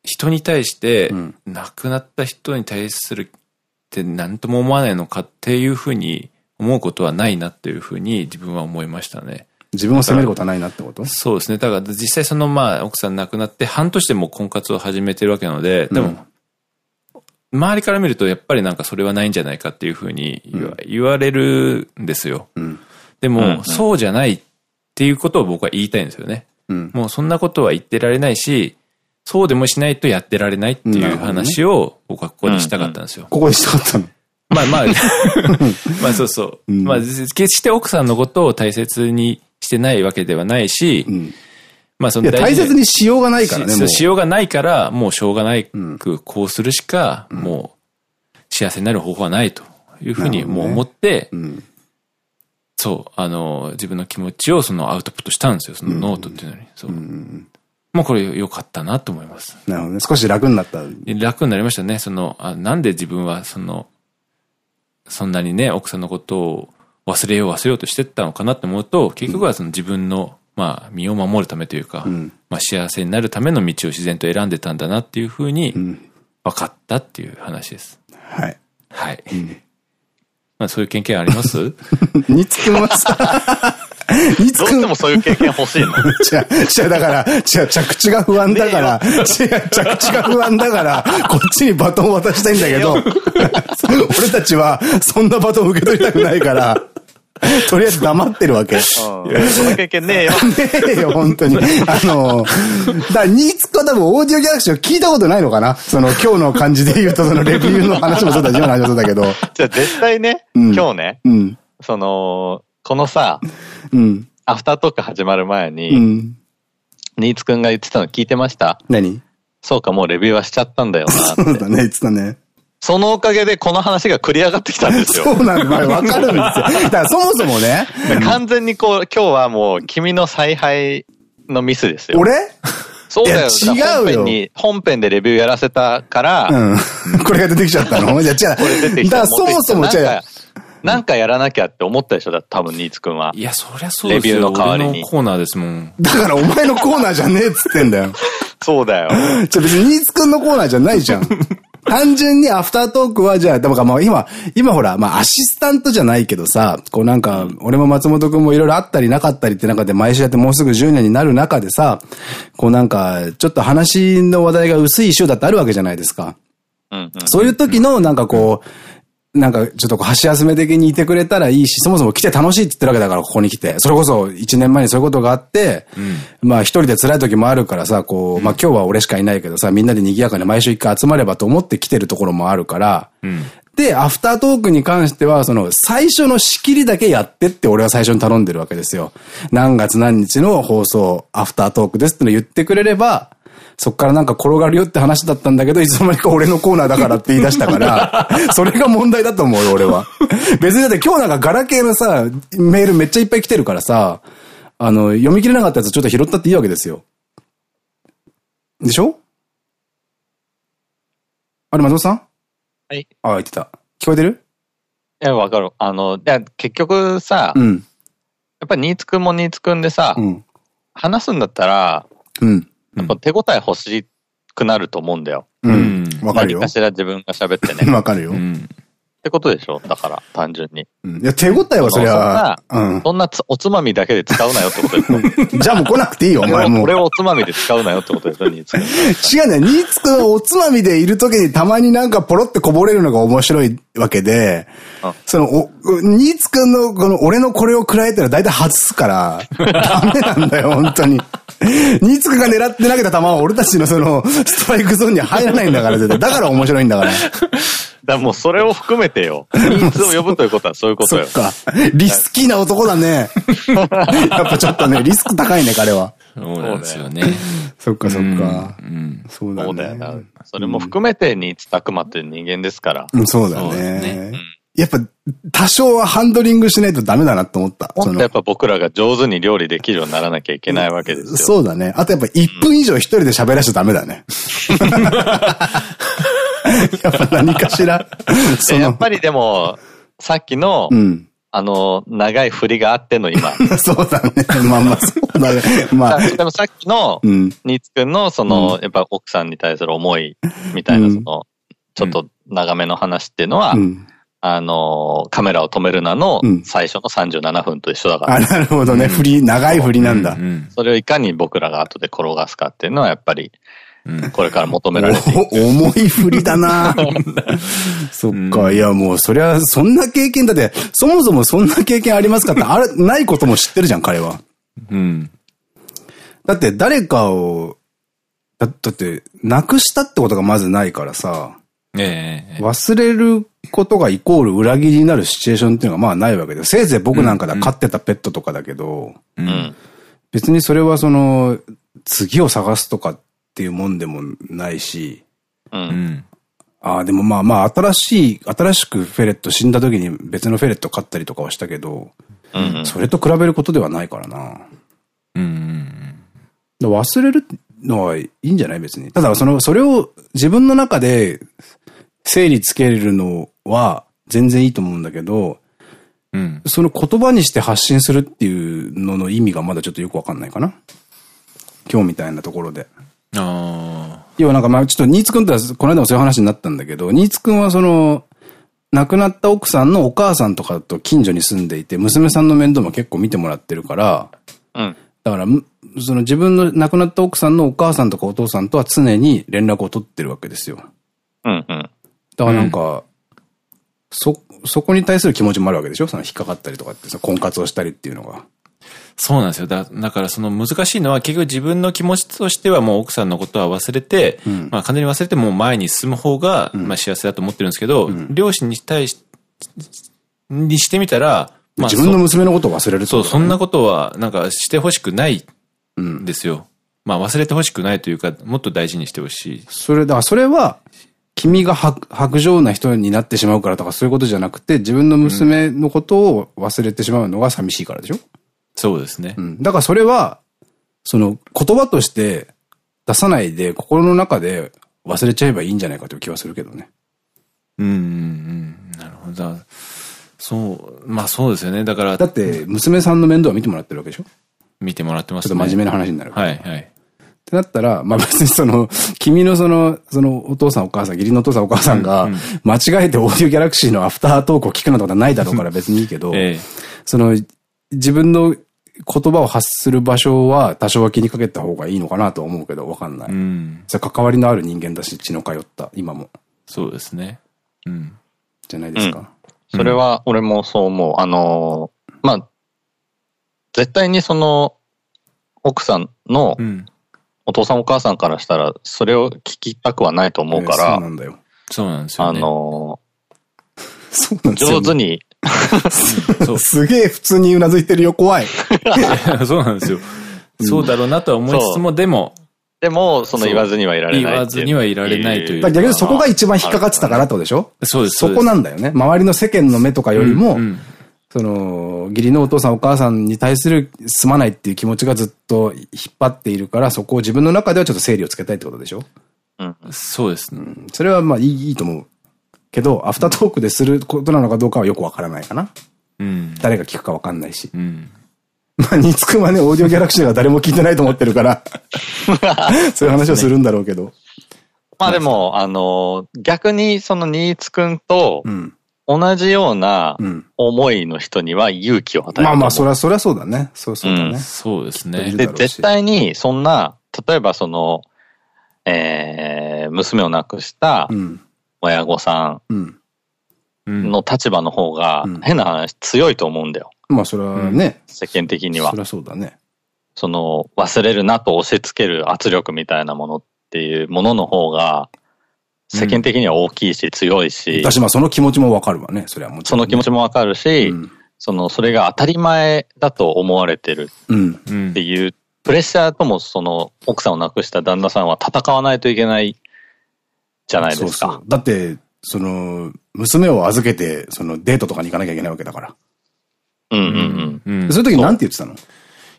人に対してうん亡くなった人に対するって何とも思わないのかっていうふうに思うことはないなっていうふうに自分は思いましたね。自分を責めることはないなってこと？そうですね。だから実際そのまあ奥さん亡くなって半年でも婚活を始めてるわけなので、でも、うん周りから見るとやっぱりなんかそれはないんじゃないかっていうふうに言わ,、れるんですよ。うん。でも、そうじゃないっていうことを僕は言いたいんですよね。うん。もうそんなことは言ってられないし、そうでもしないとやってられないっていう話を僕はここでしたかったんですよ。ここでしたかったの？まあまあ、まあそうそう。うんまあ決して奥さんのことを大切にしてないわけではないし、うん。まあそいや、大切にしようがないからね。ししようがないから、もうしょうがないうんく、こうするしか、もう幸せになる方法はないというふうにもう思って、うん。そう、あの、自分の気持ちをそのアウトプットしたんですよ、そのノートっていうのに。そう。もうこれ良かったなと思います。なるほどね。少し楽になった。楽になりましたね。その、あなんで自分はその、そんなにね、奥さんのことを忘れよう忘れようとしてったのかなって思うと、結局はその自分の、まあ、身を守るためというか、ん。まあ、幸せになるための道を自然と選んでたんだなっていうふうに、分かったっていう話です。はい。はい。まあ、そういう経験あります？につくもさ、につく。どうしてもそういう経験欲しいの？違う、違う、だから、違う、着地が不安だから、違う、着地が不安だから、こっちにバトンを渡したいんだけど、俺たちは、そんなバトンを受け取りたくないから、とりあえず黙ってるわけ。ねうん。その経験ねえよ。えよ、本当に。あの、だから、ニーツクは多分オーディオギャラクシーを聞いたことないのかなその、今日の感じで言うと、そのレビューの話もそうだし、今の話もそうだけど。じゃあ絶対ね、うん今日ね、うん。その、このさ、うん。アフタートーク始まる前うに、ん。ニーツくんが言ってたの聞いてました？何？そうか、もうレビューはしちゃったんだよな。そうだね、言ってたね。そのおかげでこの話が繰り上がってきたんですよ。そうなんだ、まあわかるんですよ。だからそもそもね、完全にこう、今日はもう君の采配のミスですよ。俺？そうだよ。違うよ本編に、本編でレビューやらせたから、うん。これが出てきちゃったの？じゃあ違う。これ出てきただからそもそも違う。なんか、やらなきゃって思ったでしょ？だ多分、ニーツくんは。いや、そりゃそうですよ。レビューの代わりにコーナーですもん。だからお前のコーナーじゃねえっつってんだよ。そうだよ。じゃ別にニーツくんのコーナーじゃないじゃん。単純にアフタートークはじゃあ、だからまあ今、今ほら、まあアシスタントじゃないけどさ、こうなんか、俺も松本くんもいろいろあったりなかったりって中で毎週やってもうすぐ10年になる中でさ、こうなんか、ちょっと話の話題が薄い週だってあるわけじゃないですか。そういう時の、なんかこう、なんかちょっとこう箸休め的にいてくれたらいいし、そもそも来て楽しいって言ってるわけだから、ここに来て。それこそ1年前にそういうことがあって、まあ一人で辛い時もあるからさ、こう、まあ今日は俺しかいないけどさ、みんなで賑やかに毎週一回集まればと思って来てるところもあるから、で、アフタートークに関しては、その、最初の仕切りだけやってって俺は最初に頼んでるわけですよ。何月何日の放送、アフタートークですっての言ってくれれば、そっからなんか転がるよって話だったんだけど、いつの間にか俺のコーナーだからって言い出したから、それが問題だと思うよ、俺は。別にだって今日なんかガラケーのさ、メールめっちゃいっぱい来てるからさ、あの、読み切れなかったやつちょっと拾ったっていいわけですよ。でしょ？あれ、松本さん？はい。ああ、言ってた。聞こえてる？いや、わかる。あの、いや、結局さ、やうん。っぱりニーツくんもニーツくんでさ、うん。話すんだったら、うん。やっぱ手応え欲しくなると思うんだよ。うん。わかるよ何か。しら自分が喋ってね。っ わかるよ。うん。てことでしょ？だから、単純に。うんいや、手応えはそりゃ、うん。そんなつおつまみだけで使うなよってことで じゃあもう来なくていいよ、お前もうこれ。をおつまみで使うなよってことでしょニーツ。違うね。ニーツくんはおつまみでいる時にたまになんかポロってこぼれるのが面白いわけでうん、その、お、ニーツくんのこの俺のこれを食らえたら大体外すから、ダメなんだよ、本当に。ニーツくんが狙って投げた球は俺たちのその、ストライクゾーンに入らないんだから、絶対。だから面白いんだから。だもうそれを含めてよ。ニーツを呼ぶということはそういうことよそっ。か。リスキーな男だね。やっぱちょっとね、リスク高いね、彼は。そうなんですよね。そっかそっか。うん。そうだそうだよなね。。それも含めてニーツたくまっていう人間ですから。うんそうだねね。やっぱ、多少はハンドリングしないとダメだなと思った。そのもっとやっぱ僕らが上手に料理できるようにならなきゃいけないわけですよ。そうだね。あとやっぱ1分以上一人で喋らしちゃダメだね。やっぱ何かしら、そのでやっ、ぱりでも、さっきの、うん。あの、長い振りがあっての今。そうだね。まあまあ、そうだね。まあ、でもさっきの、うん。ニーツくんの、その、やっぱ奥さんに対する思いみたいな、うんその、ちょっと長めの話っていうのは、うん。あの、カメラを止めるなのうん最初の37分と一緒だから、あ、なるほどね。振り、長い振りなんだう。ん。それをいかに僕らが後で転がすかっていうのは、やっぱり、うん。これから求められていく。お重い振りだな そっか。いや、もう、そりゃ、そんな経験だって、そもそもそんな経験ありますかって、あれ、ないことも知ってるじゃん、彼は。うん。だって、誰かを、だだって、なくしたってことがまずないからさ、ええ。忘れることがイコール裏切りになるシチュエーションっていうのがまあないわけで、せいぜい僕なんかだ飼ってたペットとかだけど、う。うんん。別にそれはその、次を探すとかっていうもんでもないし、う。うんん。ああ、でもまあまあ、新しい、新しくフェレット死んだ時に別のフェレット飼ったりとかはしたけど、うん。それと比べることではないからな。うん。だから忘れる、のはいいんじゃない別に。ただ、その、それを自分の中で整理つけるのは全然いいと思うんだけど、うん。その言葉にして発信するっていうのの意味がまだちょっとよくわかんないかな。今日みたいなところで。ああ。要はなんかまあちょっとニーツくんとはこの間もそういう話になったんだけど、ニーツくんはその、亡くなった奥さんのお母さんとかと近所に住んでいて、娘さんの面倒も結構見てもらってるから、うん。だから、その自分の亡くなった奥さんのお母さんとかお父さんとは常に連絡を取ってるわけですよ。うんうん。だからなんか、うん、そ、そこに対する気持ちもあるわけでしょ？その引っかかったりとかってさ、婚活をしたりっていうのが。そうなんですよ。だだからその難しいのは結局自分の気持ちとしてはもう奥さんのことは忘れて、うん、まあ完全に忘れてもう前に進む方が、まあ幸せだと思ってるんですけど、うん、両親に対し、にしてみたら、まあ、自分の娘のことを忘れる、ね、そう、そんなことはなんかしてほしくないんですよ。まあ忘れてほしくないというか、もっと大事にしてほしい。それ、だからそれは、君が白状な人になってしまうからとかそういうことじゃなくて、自分の娘のことを忘れてしまうのが寂しいからでしょそうですね。うん。だからそれは、その言葉として出さないで心の中で忘れちゃえばいいんじゃないかという気はするけどね。うん、うん、うん。なるほど。そう、まあそうですよね。だから。だって、娘さんの面倒は見てもらってるわけでしょ？見てもらってますね。ちょっと真面目な話になるはい、はい。ってなったら、まあ別にその、君のその、そのお父さんお母さん、義理のお父さんお母さんが、間違えてオーディオギャラクシーのアフタートークを聞くなんてことはないだろうから別にいいけど、ええ、その、自分の言葉を発する場所は多少は気にかけた方がいいのかなと思うけど、わかんない。うん、それ関わりのある人間だし、血の通った、今も。そうですね。うん。じゃないですか。うん、それは、俺もそう思う。あのー、まあ、絶対にその、奥さんの、お父さんお母さんからしたら、それを聞きたくはないと思うから、そうなんだよ。そうなんですよ、ね。あのー、上手にすげえ普通にうなずいてるよ、怖い。そうなんですよ。そうだろうなとは思いつつも、でも、でも、その言わずにはいられない。言わずにはいられないという。逆にそこが一番引っかかってたからってことでしょ？そうです。そこなんだよね。周りの世間の目とかよりも、その、義理のお父さんお母さんに対するすまないっていう気持ちがずっと引っ張っているから、そこを自分の中ではちょっと整理をつけたいってことでしょ？うん。そうですね。それはまあいいいいと思う。けど、アフタートークですることなのかどうかはよくわからないかな。うん。誰が聞くかわかんないし。うん。まあ、ニーツくんはね、オーディオギャラクシーは誰も聞いてないと思ってるから そういう話をするんだろうけど。まあでも、あの、逆にそのニーツくんと、同じような思いの人には勇気を与える、まあまあ、そりゃ、そりゃそうだね。そうそうだね。うん、そうですね。で、絶対に、そんな、例えばその、えー、娘を亡くした親御さんの立場の方が、変な話強いと思うんだよ。まあそれはね。世間的には。そりゃそうだね。その、忘れるなと押し付ける圧力みたいなものっていうものの方が、世間的には大きいし強いし。私まあその気持ちもわかるわね、それはもちろん、ね、その気持ちもわかるし、うん、その、それが当たり前だと思われてるっていう、プレッシャーともその、奥さんを亡くした旦那さんは戦わないといけないじゃないですか。そうそうだって、その、娘を預けて、そのデートとかに行かなきゃいけないわけだから。うんうんうん。そういう時なんて言ってたの？い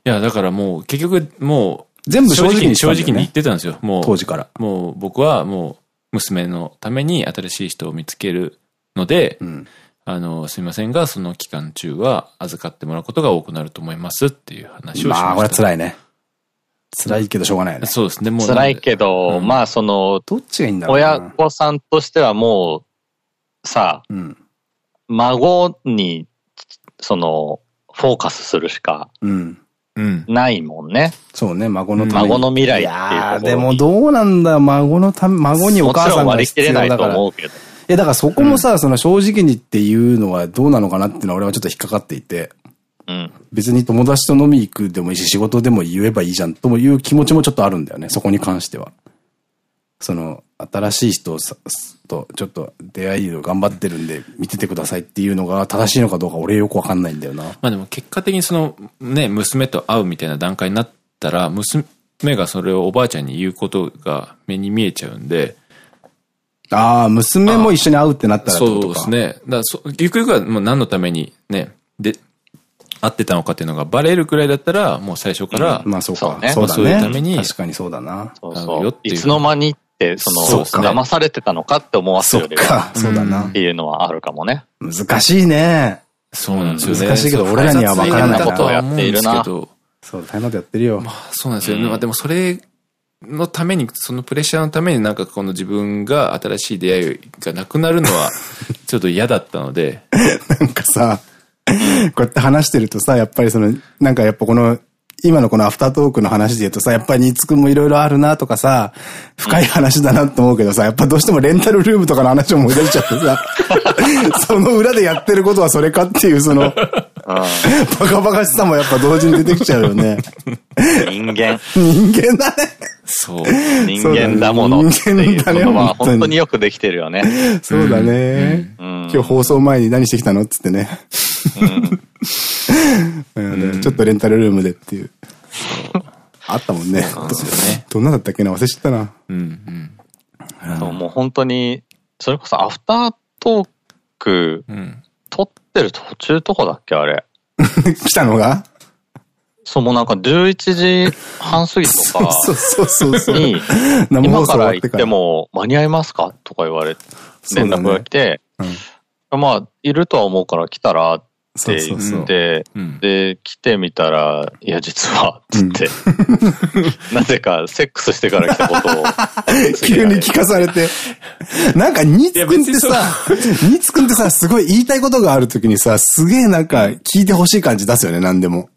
や、だからもう、結局、もう、全部正直に、正直に言ってたんですよ。もう、当時から。もう、僕はもう、娘のために新しい人を見つけるので、うん、あの、すみませんが、その期間中は預かってもらうことが多くなると思いますっていう話をしました。まあ、これは辛いね。辛いけどしょうがないね。そうですね、もう。辛いけど、うん、まあその、どっちがいいんだろう親御さんとしてはもう、さ、うん、孫に、その、フォーカスするしか、ないもんね。そうね、孫のため孫の未来っていういやでもどうなんだ孫のため、孫にお母さんが必要だから。割り切れないと思うけど。いや、だからそこもさ、その正直にっていうのはどうなのかなっていうのは俺はちょっと引っかかっていて。うん、別に友達と飲み行くでもいいし、仕事でも言えばいいじゃんともいう気持ちもちょっとあるんだよね、そこに関しては。その、新しい人とちょっと出会いを頑張ってるんで見ててくださいっていうのが正しいのかどうか俺よくわかんないんだよな。まあでも結果的にそのね、娘と会うみたいな段階になったら、娘がそれをおばあちゃんに言うことが目に見えちゃうんで、ああ、娘も一緒に会うってなったらそうですね。だそゆくゆくはもう何のためにね、で、合ってたのかっていうのがバレるくらいだったら、もう最初から、まあそうか。そうねそういうためにね。確かにそうだな。そうあのそうよっていういつの間にって、その、そうか騙されてたのかって思わすそよりは。そうだなっ。ていうのはあるかもね。難しいね。そうなんですよね。難しいけど俺らには分からないことはやっているな。そうそう、大変なことやってるよ。なんですよ。まあでもそれのために、そのプレッシャーのためになんかこの自分が新しい出会いがなくなるのは、ちょっと嫌だったので、なんかさ、こうやって話してるとさ、やっぱりその、なんかやっぱこの、今のこのアフタートークの話で言うとさ、やっぱりニーツくんもいろいろあるなとかさ、深い話だなと思うけどさ、やっぱどうしてもレンタルルームとかの話を思い出しちゃってさ、その裏でやってることはそれかっていうその、バカバカしさもやっぱ同時に出てきちゃうよね。人間、人間だね。そう。人間だものっていう人間だね本当によくできてるよね。そうだね。うん今日放送前に何してきたのっつってね。うん ちょっとレンタルルームでっていう。あったもんね。ですよね。どんなだったっけな？忘れちゃったな。うんそうもう本当に、それこそアフタートーク。撮ってる途中とかだっけあれ。来たのが？そう、もうなんか11時半過ぎとか そうそうそうそう。に、今から行って。も間に合いますか？とか言われて、連絡が来て、まあ、いるとは思うから来たらっそうて。言って、うん。で、来てみたら、いや、実は、つって、なぜか、セックスしてから来たことを。急に聞かされて。なんか、ニーツくんってさ、ニーツくんってさ、すごい言いたいことがあるときにさ、すげえなんか聞いてほしい感じ出すよね、何でも。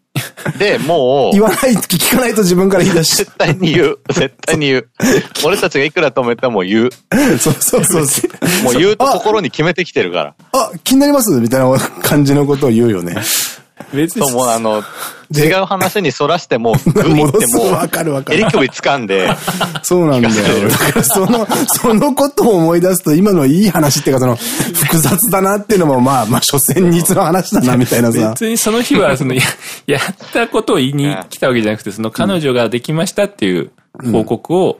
で、もう言、わないと聞かないと自分から言い出し絶対に言う。絶対に言う。俺たちがいくら止めても言う。そうそうそうそう。もう言うと心に決めてきてるから。あ、気になります？みたいな感じのことを言うよね。別にそう、もうあの、違う話にそらしても、グイってもわかるわかう、る襟首掴んで、そうなんだよ。だからその、そのことを思い出すと、今のいい話っていうか、その、複雑だなっていうのも、まあ、まあ、所詮ニーズの話だな、みたいなさ。別にその日は、その、や、やったことを言いに来たわけじゃなくて、その彼女ができましたっていう報告を、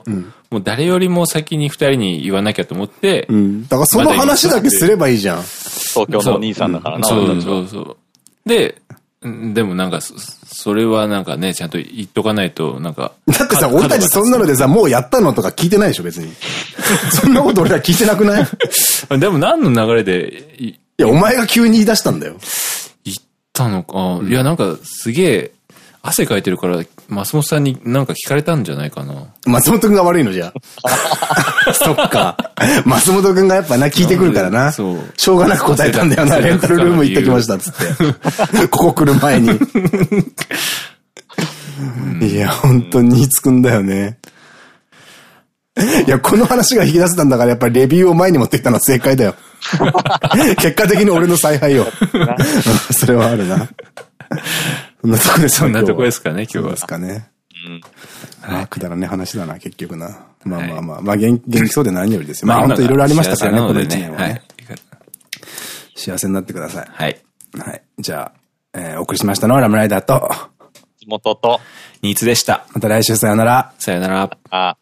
もう誰よりも先に二人に言わなきゃと思って、うん。だからその話だけすればいいじゃん。東京のお兄さんだからな、そうそうそう。で、うんでもなんか、そそれはなんかね、ちゃんと言っとかないと、なんか。だってさ、か俺たちそんなのでさ、もうやったのとか聞いてないでしょ、別に。そんなこと俺ら聞いてなくない？いでも何の流れでいや、お前が急に言い出したんだよ。言ったのか、いや、なんかすげえ、汗かいてるから、松本さんになんか聞かれたんじゃないかな。松本くんが悪いのじゃ。そっか。松本くんがやっぱな、聞いてくるからな。そうしょうがなく答えたんだよな。レンタルルーム行ってきました、つって。ここ来る前に。いや、本当にニーツくんだよね。いや、この話が引き出せたんだから、やっぱりレビューを前に持ってきたのは正解だよ。結果的に俺の采配よ。それはあるな。そんなとこですそんなとこですかね、今日はそうです。かね。うんまあ、くだらね話だな、結局な。まあまあまあ、まあ元元気そうで何よりですよ。まあ本当いろいろありましたからね、この一年ははね。い。幸せになってください。はい。はい。じゃあ、えーお送りしましたのはラムライダーと、地元と、ニーツでした。また来週さよなら。さよなら。あ、